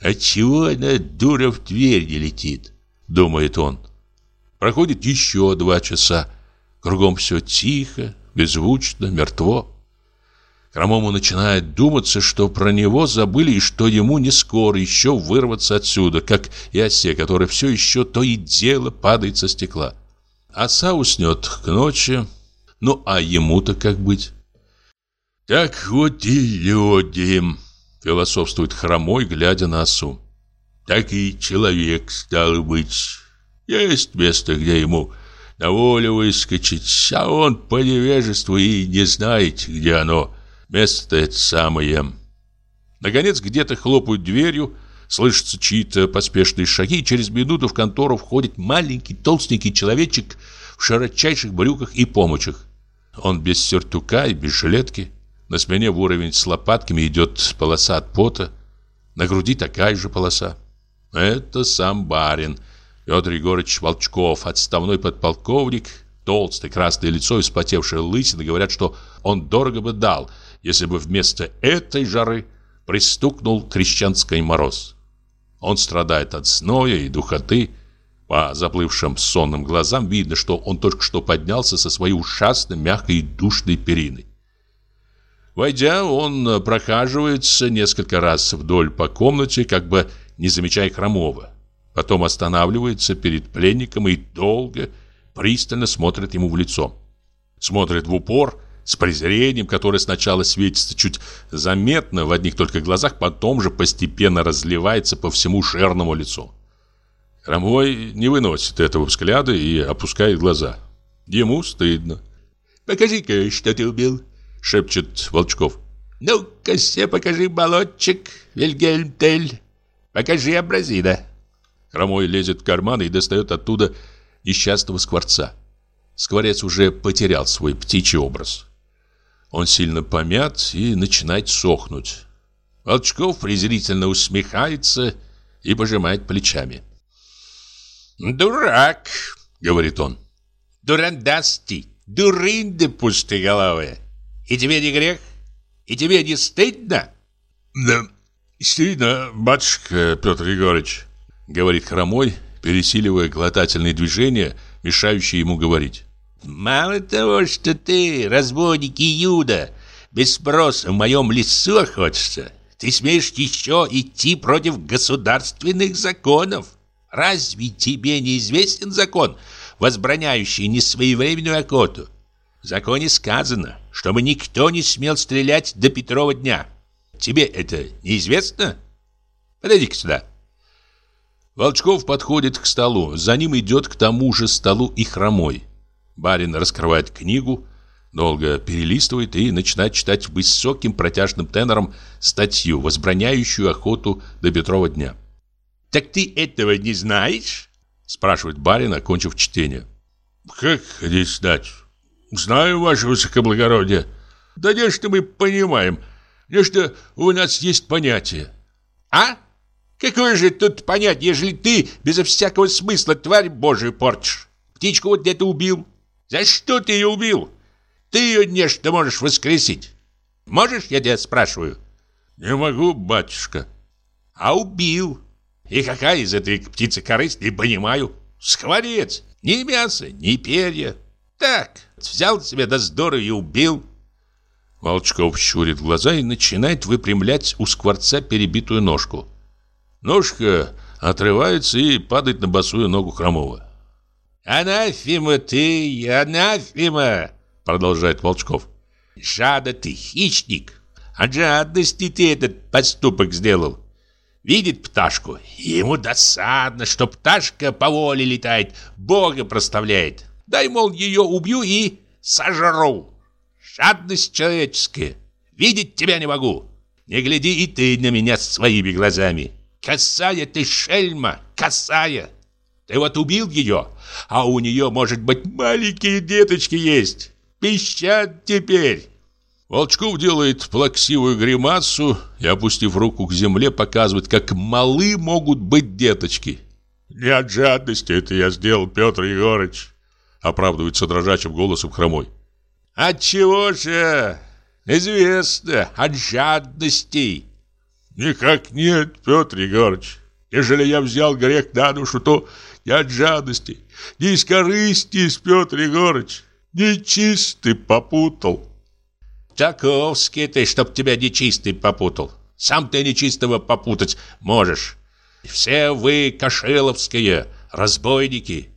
«Отчего она, дура, в дверь не летит?» — думает он. Проходит еще два часа. Кругом все тихо, беззвучно, мертво. Хромому начинает думаться, что про него забыли и что ему не скоро еще вырваться отсюда, как и осе, который все еще то и дело падает со стекла. Оса уснет к ночи, ну а ему-то как быть? «Так вот и люди», — философствует хромой, глядя на осу. «Так и человек, стал быть. Есть место, где ему на волю выскочить, а он по невежеству и не знает, где оно». Место это самое. Наконец, где-то хлопают дверью, слышатся чьи-то поспешные шаги, и через минуту в контору входит маленький толстенький человечек в широчайших брюках и помочах. Он без сюртука и без жилетки. На спине в уровень с лопатками идет полоса от пота. На груди такая же полоса. Это сам барин Петр Егорович Волчков, отставной подполковник, толстое красное лицо и вспотевшая лысина говорят, что он дорого бы дал – если бы вместо этой жары пристукнул крещенский мороз. Он страдает от зноя и духоты. По заплывшим сонным глазам видно, что он только что поднялся со своей ужасно мягкой и душной периной. Войдя, он прохаживается несколько раз вдоль по комнате, как бы не замечая Хромова. Потом останавливается перед пленником и долго, пристально смотрит ему в лицо. Смотрит в упор с презрением, которое сначала светится чуть заметно в одних только глазах, потом же постепенно разливается по всему шерному лицу. Хромой не выносит этого взгляда и опускает глаза. Ему стыдно. «Покажи-ка, что ты убил», — шепчет Волчков. «Ну-ка, все покажи болотчик, Вильгельм Тель. Покажи образина». Хромой лезет в карман и достает оттуда несчастного скворца. Скворец уже потерял свой птичий образ. Он сильно помят и начинает сохнуть. Волчков презрительно усмехается и пожимает плечами. «Дурак!» — говорит он. «Дурандасти! Дурында пустоголовая! И тебе не грех? И тебе не стыдно?» «Да, стыдно, батюшка Петр Егорыч», — говорит хромой, пересиливая глотательные движения, мешающие ему говорить. Мало того, что ты, разбойник Иуда, без спроса в моем лесу охотишься, ты смеешь еще идти против государственных законов. Разве тебе не известен закон, возбраняющий несвоевременную охоту? В законе сказано, чтобы никто не смел стрелять до Петрова дня. Тебе это неизвестно? Подойди-ка сюда. Волчков подходит к столу. За ним идет к тому же столу и хромой. Барин раскрывает книгу, долго перелистывает и начинает читать высоким протяжным тенором статью, возбраняющую охоту до Петрова дня. «Так ты этого не знаешь?» спрашивает барин, окончив чтение. «Как не знать? Знаю, ваше высокоблагородие. Да не что мы понимаем, не что у нас есть понятие». «А? Какое же тут понятие, если ты безо всякого смысла тварь Божию портишь?» Птичку вот где-то убил. За что ты ее убил? Ты ее нечто можешь воскресить. Можешь, я тебя спрашиваю? Не могу, батюшка. А убил. И какая из этой птицы корысть, не понимаю. Скворец. Ни мясо, ни перья. Так, взял себе да здорово и убил. Волчков щурит глаза и начинает выпрямлять у скворца перебитую ножку. Ножка отрывается и падает на босую ногу Хромова. «Анафима ты, анафима!» Продолжает Волчков. «Жада ты, хищник! От жадности ты этот поступок сделал. Видит пташку, ему досадно, что пташка по воле летает, Бога проставляет. Дай, мол, ее убью и сожру. Жадность человеческая. Видеть тебя не могу. Не гляди и ты на меня своими глазами. Косая ты шельма, косая. Ты вот убил ее, а у нее, может быть, маленькие деточки есть. Пищат теперь. Волчков делает плаксивую гримасу и, опустив руку к земле, показывает, как малы могут быть деточки. «Не от жадности это я сделал, Петр Егорыч», — оправдывается дрожачим голосом хромой. «От чего же? Известно, от жадности». «Никак нет, Петр Егорыч. Ежели я взял грех на душу, то не от жадности, не из корысти, Петр Егорыч. Нечистый попутал». Таковский ты, чтоб тебя нечистый попутал. Сам ты нечистого попутать можешь. Все вы кошеловские, разбойники.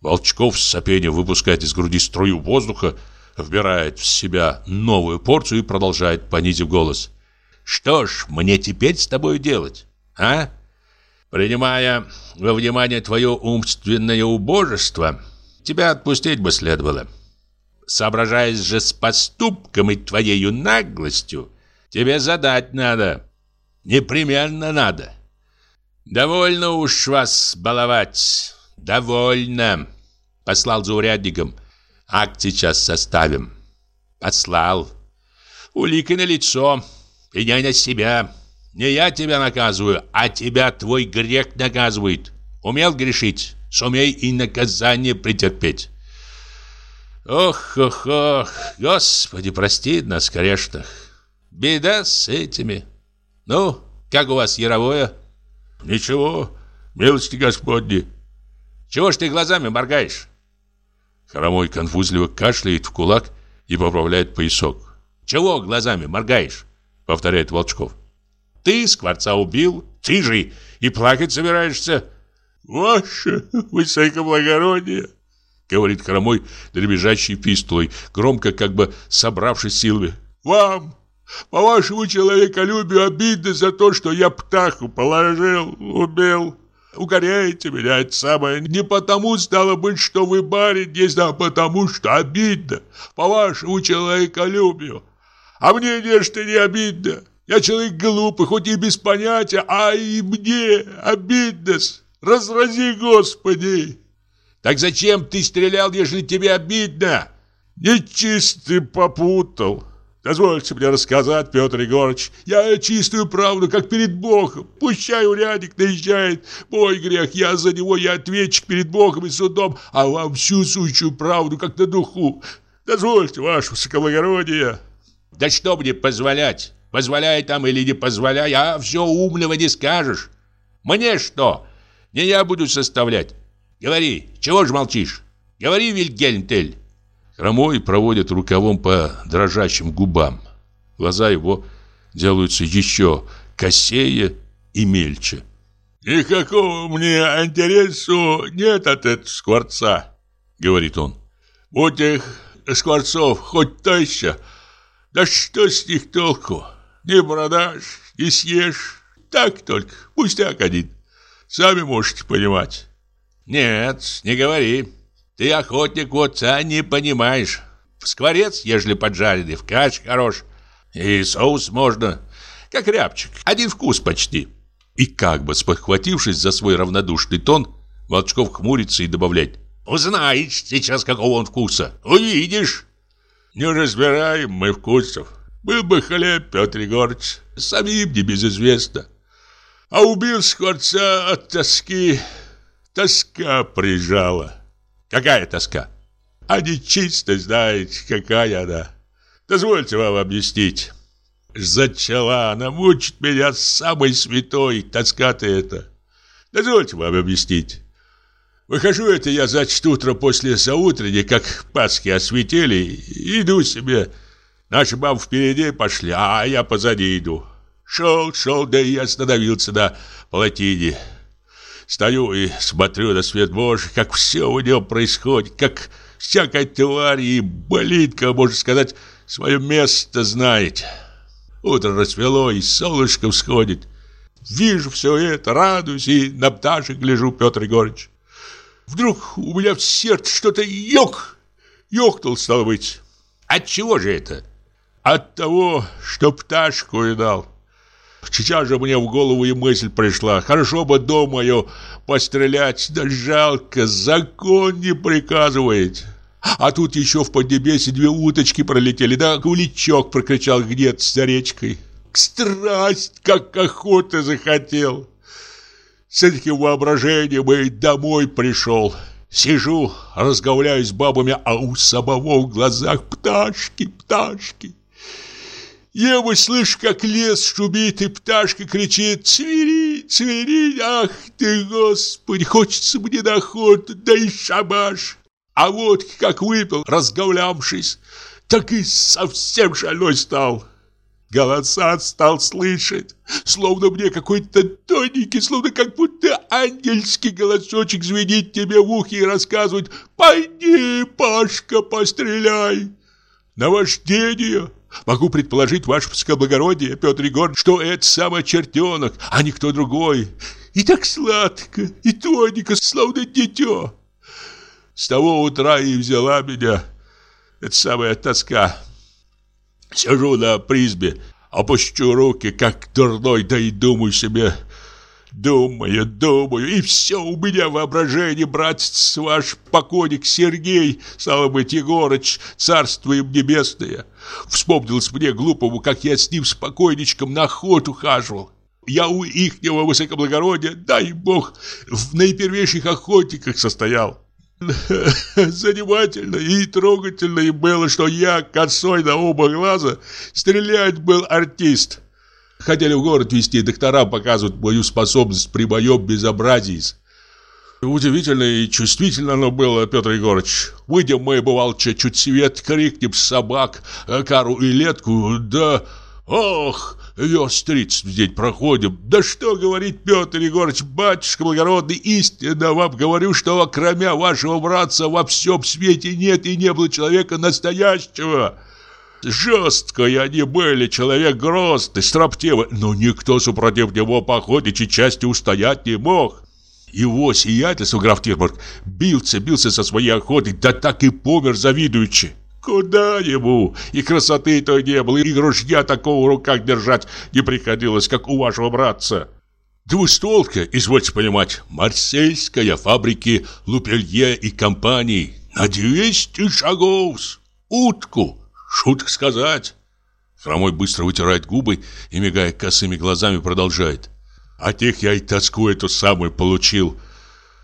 Волчков с сопением выпускает из груди струю воздуха, вбирает в себя новую порцию и продолжает, понизив голос. Что ж мне теперь с тобой делать, а? Принимая во внимание твое умственное убожество, тебя отпустить бы следовало. Соображаясь же с поступком и твоею наглостью, тебе задать надо. Непременно надо. Довольно уж вас баловать. Довольно. Послал за урядником. Акт сейчас составим. Послал. Улика на лицо. Пеняй на себя. Не я тебя наказываю, а тебя твой грех наказывает. Умел грешить, сумей и наказание претерпеть. Ох, ох, ох, Господи, прости нас, грешных. Беда с этими. Ну, как у вас яровое? Ничего, милости Господни. Чего ж ты глазами моргаешь? Хромой конфузливо кашляет в кулак и поправляет поясок. Чего глазами моргаешь? Повторяет Волчков. Ты скворца убил, ты же и плакать собираешься. Ваше высокоблагородие, говорит хромой, дребезжащий пистолой, громко, как бы собравшись силами. «Вам, по вашему человеколюбию, обидно за то, что я птаху положил, убил. Укоряете меня, это самое. Не потому, стало быть, что вы барин есть, а потому, что обидно. По вашему человеколюбию. А мне нечто не обидно. Я человек глупый, хоть и без понятия, а и мне обидно. Разрази, Господи!» Так зачем ты стрелял, если тебе обидно? Нечистый попутал. Дозвольте мне рассказать, Петр Егорович. Я чистую правду, как перед Богом. Пущай урядник наезжает. Мой грех, я за него я ответчик перед Богом и судом, а вам всю сущую правду, как на духу. Дозвольте, ваше высокоблагородие. Да что мне позволять? Позволяй там или не позволяй, а все умного не скажешь. Мне что? Не я буду составлять. Говори, чего ж молчишь? Говори, Вильгельм Хромой проводит рукавом по дрожащим губам. Глаза его делаются еще косее и мельче. «Никакого мне интересу нет от этого скворца», — говорит он. «Вот их скворцов хоть тысяча, да что с них толку? Не продашь, не съешь, так только, пустяк один. Сами можете понимать». Нет, не говори. Ты охотник вот, а не понимаешь. В скворец, ежели поджаренный, в кач хорош. И соус можно, как рябчик. Один вкус почти. И как бы спохватившись за свой равнодушный тон, Волчков хмурится и добавляет. Узнаешь сейчас, какого он вкуса. Увидишь. Не разбираем мы вкусов. Был бы хлеб, Петр Егорович, самим не безызвестно. А убил скворца от тоски Тоска прижала. Какая тоска? А чисто знаете, какая она. Дозвольте вам объяснить. Зачала она мучить меня самой святой, тоска-то это. Дозвольте вам объяснить. Выхожу это я, значит, утро после заутренней, как Пасхи осветили, иду себе. Наши бабы впереди пошли, а я позади иду. Шел, шел, да и остановился на полотине. Стою и смотрю на свет Божий, как все у него происходит, как всякая тварь и болитка, можно сказать, свое место знает. Утро рассвело, и солнышко всходит. Вижу все это, радуюсь и на пташек гляжу, Петр Егорович. Вдруг у меня в сердце что-то ёк, ёкнул, стало быть. От чего же это? От того, что пташку видал. Сейчас же мне в голову и мысль пришла. Хорошо бы дома ее пострелять, да жалко, закон не приказывает. А тут еще в Поднебесе две уточки пролетели, да куличок прокричал где-то за речкой. Страсть, как охота захотел. С этим воображением и домой пришел. Сижу, разговляю с бабами, а у самого в глазах пташки, пташки. Бы слышу, как лес шумит, и пташка кричит «Цвери, цвери, ах ты, Господи, хочется мне на охоту, да и шабаш!» А вот как выпил, разговлявшись, так и совсем шальной стал. Голоса стал слышать, словно мне какой-то тоненький, словно как будто ангельский голосочек звенит тебе в ухе и рассказывает «Пойди, Пашка, постреляй!» Наваждение. Могу предположить, ваше высокоблагородие, Петр Егорович, что это самый чертенок, а не кто другой. И так сладко, и тоненько, словно дитё. С того утра и взяла меня эта самая тоска. Сижу на призбе, опущу руки, как дурной, да и думаю себе, думаю, думаю, и все у меня воображение, братец ваш покойник Сергей, стало быть, Егорыч, царство им небесное. Вспомнилось мне глупому, как я с ним спокойничком на охоту хаживал. Я у ихнего высокоблагородия, дай бог, в наипервейших охотниках состоял. Занимательно и трогательно и было, что я косой на оба глаза стрелять был артист. Хотели в город везти, доктора показывают мою способность при моем безобразии. Удивительно и чувствительно оно было, Петр Егорович. Выйдем мы, бывал, чуть свет, крикнем собак, кару и летку, да... Ох, верст тридцать в день проходим. Да что говорить, Петр Егорович, батюшка благородный, истинно вам говорю, что кроме вашего братца во всем свете нет и не было человека настоящего. Жесткие они были, человек грозный, строптивый, но никто супротив него по охотничьей части устоять не мог. Его сиятельство, граф Тирбург, бился, бился со своей охотой, да так и помер завидуючи. Куда ему? И красоты той не было, и ружья такого в руках держать не приходилось, как у вашего братца. Двустволка, извольте понимать, марсельская, фабрики Лупелье и компании. На 200 шагов. Утку. Шутка сказать. Хромой быстро вытирает губы и, мигая косыми глазами, продолжает. А тех я и тоску эту самую получил.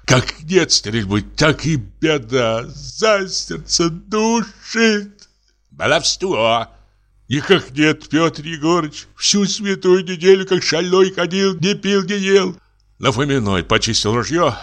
Как нет стрельбы, так и беда. За сердце душит. Баловство. Никак нет, Петр Егорыч. Всю святую неделю, как шальной ходил, не пил, не ел. На Фоминой почистил ружье,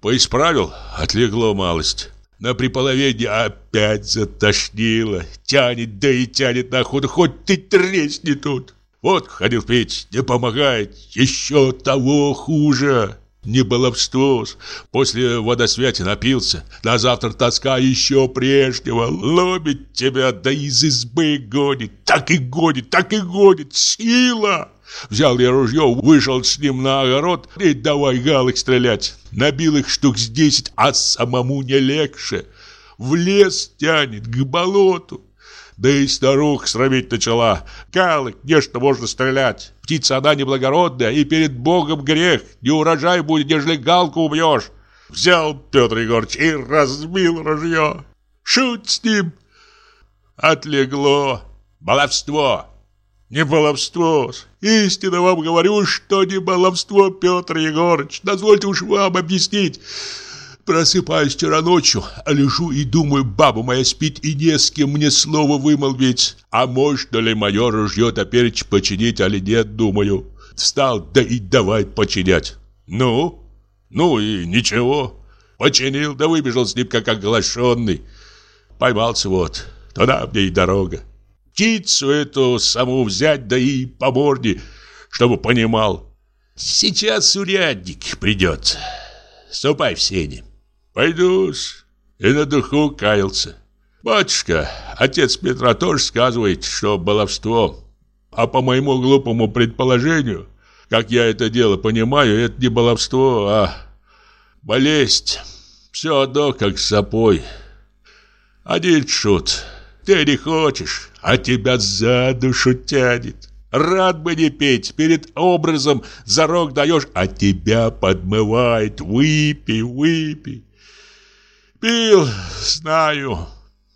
поисправил, отлегло малость. На приполовении опять затошнило. Тянет, да и тянет на охоту, хоть ты тресни тут. Вот ходил пить, не помогает, еще того хуже. Не баловство После водосвяти напился. На завтра тоска еще прежнего. Ломит тебя, да из избы гонит. Так и гонит, так и гонит. Сила! Взял я ружье, вышел с ним на огород и давай галок стрелять. Набил их штук с десять, а самому не легче. В лес тянет, к болоту. Да и старуха срамить начала. Галок, где что можно стрелять? Птица она неблагородная, и перед Богом грех. Не урожай будет, нежели галку убьешь. Взял Петр Егорович и разбил ружье. Шут с ним. Отлегло. Баловство. Не баловство. Истинно вам говорю, что не баловство, Петр Егорович. Дозвольте уж вам объяснить. Просыпаюсь вчера ночью, а лежу и думаю, баба моя спит и не с кем мне слово вымолвить. А можно ли мое ружье теперь починить, или нет, думаю. Встал, да и давай починять. Ну? Ну и ничего. Починил, да выбежал с ним как оглашенный. Поймался вот, туда мне и дорога. Птицу эту саму взять, да и по морде, чтобы понимал. Сейчас урядник придет. Ступай в сене. Пойдусь. И на духу каялся. Батюшка, отец Петра тоже сказывает, что баловство. А по моему глупому предположению, как я это дело понимаю, это не баловство, а болезнь. Все одно, как с сапой. Один шут. Ты не хочешь, а тебя за душу тянет. Рад бы не петь, перед образом зарок даешь, а тебя подмывает. Выпей, выпей. Пил, знаю.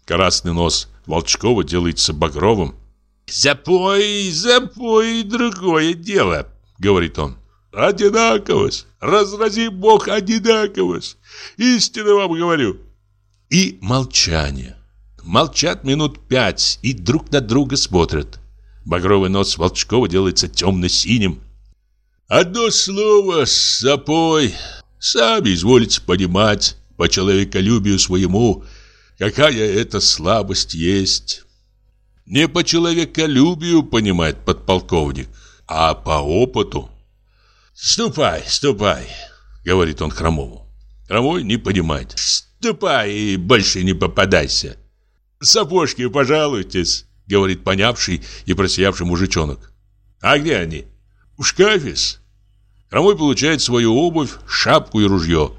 Красный нос Волчкова делается багровым. «Запой, запой, другое дело», — говорит он. «Одинаковость, разрази Бог одинаковость, истинно вам говорю». И молчание. Молчат минут пять и друг на друга смотрят. Багровый нос Волчкова делается темно-синим. «Одно слово, запой, сами изволите понимать» по человеколюбию своему, какая это слабость есть. Не по человеколюбию, понимает подполковник, а по опыту. «Ступай, ступай», — говорит он Хромову. Хромой не понимает. «Ступай и больше не попадайся». «Сапожки, пожалуйтесь», — говорит понявший и просиявший мужичонок. «А где они?» «В шкафе -с. Хромой получает свою обувь, шапку и ружье.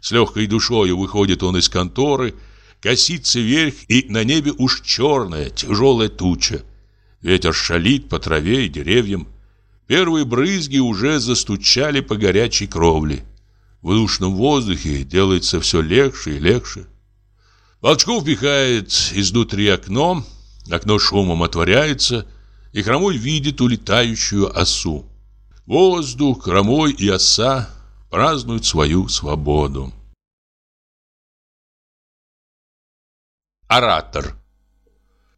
С легкой душою выходит он из конторы, косится вверх, и на небе уж черная, тяжелая туча. Ветер шалит по траве и деревьям. Первые брызги уже застучали по горячей кровле. В душном воздухе делается все легче и легче. Волчков пихает изнутри окно, окно шумом отворяется, и Хромой видит улетающую осу. Воздух, Хромой и оса празднуют свою свободу. Оратор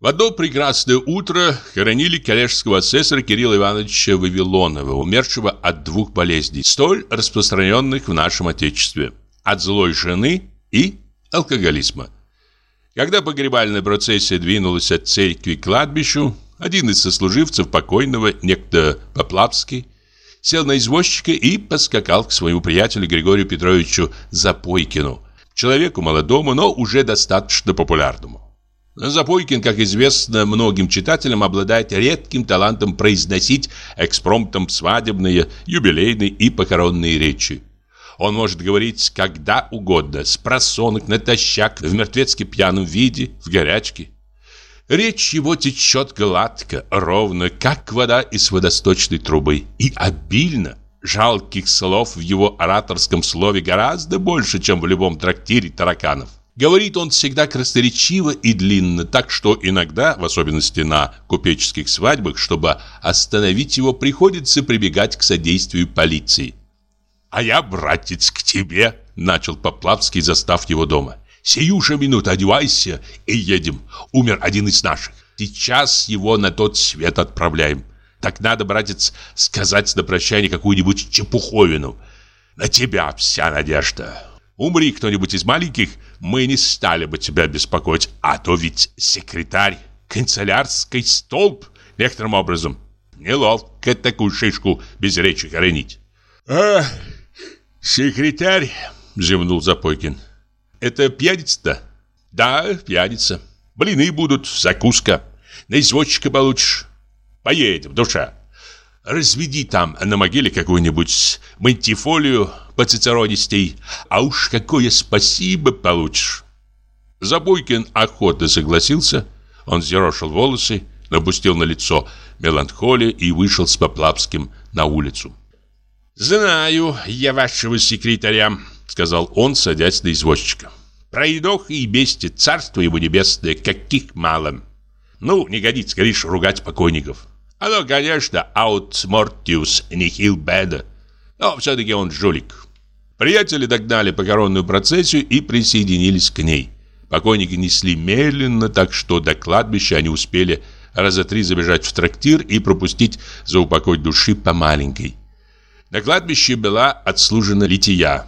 В одно прекрасное утро хоронили коллежского асессора Кирилла Ивановича Вавилонова, умершего от двух болезней, столь распространенных в нашем Отечестве – от злой жены и алкоголизма. Когда погребальная процессия двинулась от церкви к кладбищу, один из сослуживцев покойного, некто Поплавский, сел на извозчика и поскакал к своему приятелю Григорию Петровичу Запойкину, человеку молодому, но уже достаточно популярному. Запойкин, как известно многим читателям, обладает редким талантом произносить экспромтом свадебные, юбилейные и похоронные речи. Он может говорить когда угодно, с просонок, натощак, в мертвецки пьяном виде, в горячке. Речь его течет гладко, ровно, как вода из водосточной трубы, и обильно. Жалких слов в его ораторском слове гораздо больше, чем в любом трактире тараканов. Говорит он всегда красноречиво и длинно, так что иногда, в особенности на купеческих свадьбах, чтобы остановить его, приходится прибегать к содействию полиции. «А я, братец, к тебе!» – начал Поплавский, застав его дома. Сию же минуту одевайся и едем. Умер один из наших. Сейчас его на тот свет отправляем. Так надо, братец, сказать на прощание какую-нибудь чепуховину. На тебя вся надежда. Умри кто-нибудь из маленьких, мы не стали бы тебя беспокоить. А то ведь секретарь, канцелярский столб, некоторым образом. Неловко такую шишку без речи хоронить. «А, секретарь!» — зевнул Запойкин. Это пьяница-то? Да, пьяница. Блины будут, закуска. На извозчика получишь. Поедем, душа. Разведи там на могиле какую-нибудь мантифолию поцицеронистей, а уж какое спасибо получишь. Забойкин охотно согласился. Он зерошил волосы, напустил на лицо меланхолию и вышел с Поплавским на улицу. «Знаю я вашего секретаря», сказал он, садясь на извозчика. Пройдох и бестит, царство его небесное, каких мало. Ну, не годится, говоришь, ругать покойников. Оно, конечно, аут мортиус нихил беда, но все-таки он жулик. Приятели догнали похоронную процессию и присоединились к ней. Покойники несли медленно, так что до кладбища они успели раза три забежать в трактир и пропустить за упокой души по маленькой. На кладбище была отслужена лития.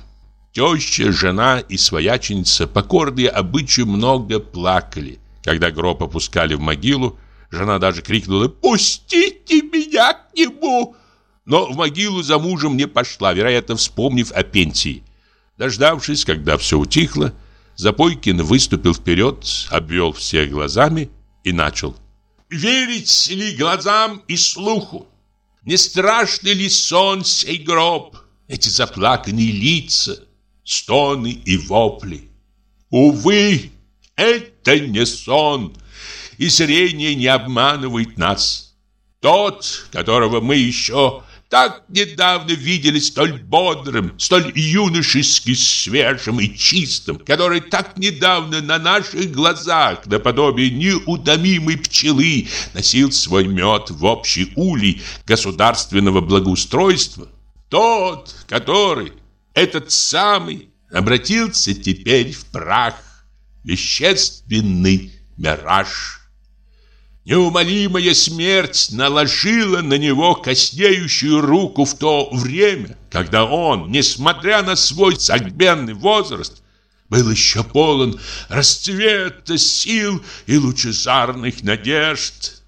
Теща, жена и свояченица, покорные обычаю, много плакали. Когда гроб опускали в могилу, жена даже крикнула «Пустите меня к нему!» Но в могилу за мужем не пошла, вероятно, вспомнив о пенсии. Дождавшись, когда все утихло, Запойкин выступил вперед, обвел всех глазами и начал. «Верить ли глазам и слуху? Не страшный ли сон сей гроб? Эти заплаканные лица, стоны и вопли? Увы, это не сон, и зрение не обманывает нас. Тот, которого мы еще так недавно видели столь бодрым, столь юношески свежим и чистым, который так недавно на наших глазах, наподобие неутомимой пчелы, носил свой мед в общий улей государственного благоустройства, тот, который, этот самый, обратился теперь в прах, вещественный мираж. Неумолимая смерть наложила на него коснеющую руку в то время, когда он, несмотря на свой согбенный возраст, был еще полон расцвета сил и лучезарных надежд.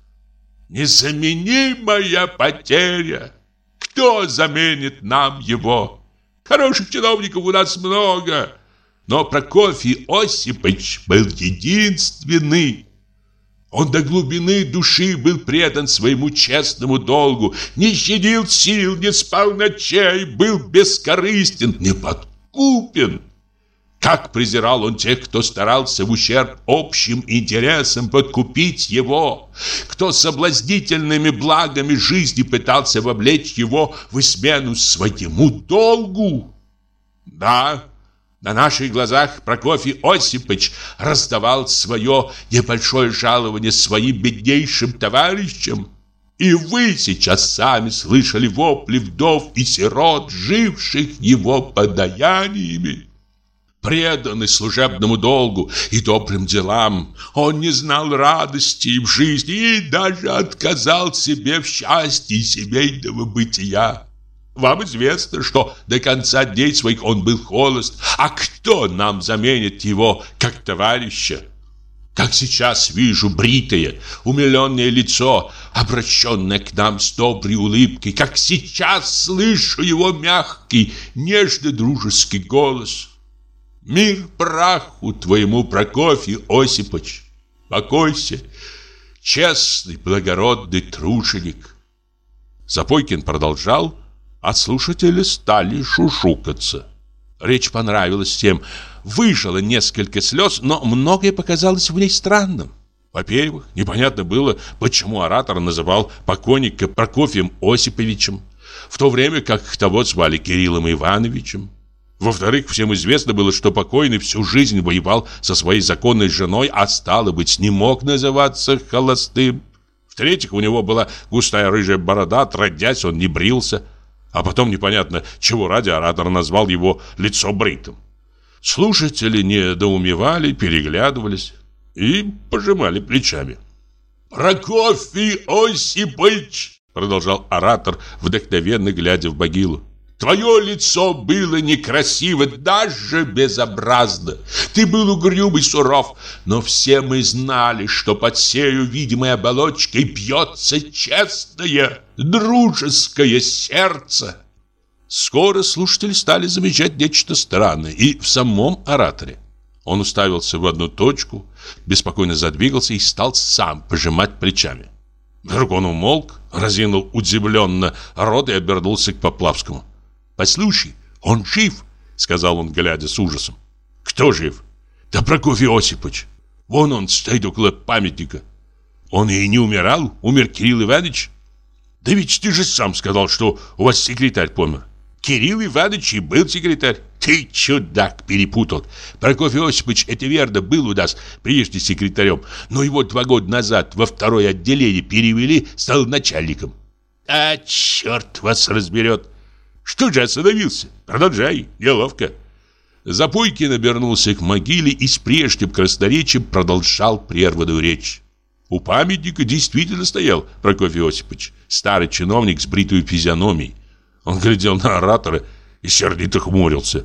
Незаменимая потеря. Кто заменит нам его? Хороших чиновников у нас много, но Прокофий Осипович был единственный, он до глубины души был предан своему честному долгу, не щадил сил, не спал ночей, был бескорыстен, неподкупен. Как презирал он тех, кто старался в ущерб общим интересам подкупить его, кто соблазнительными благами жизни пытался вовлечь его в измену своему долгу. Да, на наших глазах Прокофий Осипович раздавал свое небольшое жалование своим беднейшим товарищам. И вы сейчас сами слышали вопли вдов и сирот, живших его подаяниями. Преданный служебному долгу и добрым делам, он не знал радости в жизни и даже отказал себе в счастье семейного бытия. Вам известно, что до конца дней своих он был холост. А кто нам заменит его как товарища? Как сейчас вижу бритое, умиленное лицо, обращенное к нам с доброй улыбкой, как сейчас слышу его мягкий, нежно-дружеский голос. Мир праху твоему, Прокофий Осипович. Покойся, честный, благородный труженик. Запойкин продолжал, а слушатели стали шушукаться. Речь понравилась всем. Выжило несколько слез, но многое показалось в ней странным. Во-первых, непонятно было, почему оратор называл покойника Прокофием Осиповичем, в то время как того звали Кириллом Ивановичем. Во-вторых, всем известно было, что покойный всю жизнь воевал со своей законной женой, а стало быть, не мог называться холостым. В-третьих, у него была густая рыжая борода, отродясь, он не брился. А потом непонятно, чего ради оратор назвал его лицо бритым. Слушатели недоумевали, переглядывались и пожимали плечами. «Прокофий Осипович!» Продолжал оратор, вдохновенно глядя в могилу. Твое лицо было некрасиво, даже безобразно. Ты был угрюмый, суров, но все мы знали, что под сею видимой оболочкой бьется честное, дружеское сердце. Скоро слушатели стали замечать нечто странное и в самом ораторе. Он уставился в одну точку, беспокойно задвигался и стал сам пожимать плечами. Вдруг он умолк, разинул удивленно рот и обернулся к Поплавскому. «Послушай, он жив!» — сказал он, глядя с ужасом. «Кто жив?» «Да Прокофий Осипович. Вон он стоит около памятника. Он и не умирал, умер Кирилл Иванович. Да ведь ты же сам сказал, что у вас секретарь помер. Кирилл Иванович и был секретарь. Ты, чудак, перепутал. Прокофий Осипович, это верно, был у нас прежде секретарем, но его два года назад во второе отделение перевели, стал начальником. А черт вас разберет. Что же остановился? Продолжай, неловко. Запойкин обернулся к могиле и с прежним красноречием продолжал прерванную речь. У памятника действительно стоял Прокофий Осипович, старый чиновник с бритой физиономией. Он глядел на оратора и сердито хмурился.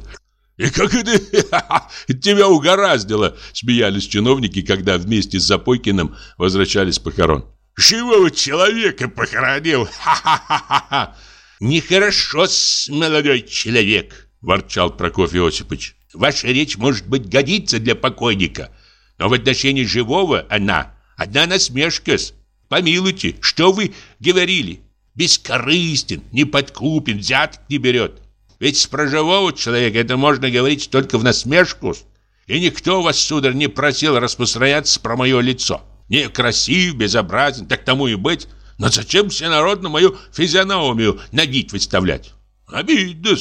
«И как это тебя угораздило?» Смеялись чиновники, когда вместе с Запойкиным возвращались похорон. «Живого человека похоронил! Ха-ха-ха-ха!» «Нехорошо, молодой человек!» Ворчал Прокофий Осипович. «Ваша речь, может быть, годится для покойника, но в отношении живого она одна насмешка -с. Помилуйте, что вы говорили? Бескорыстен, неподкупен, взяток не берет. Ведь с про живого человека это можно говорить только в насмешку. И никто вас, сударь, не просил распространяться про мое лицо. Не красив, безобразен, так тому и быть. Но зачем все народ на мою физиономию нагить выставлять? Обидно.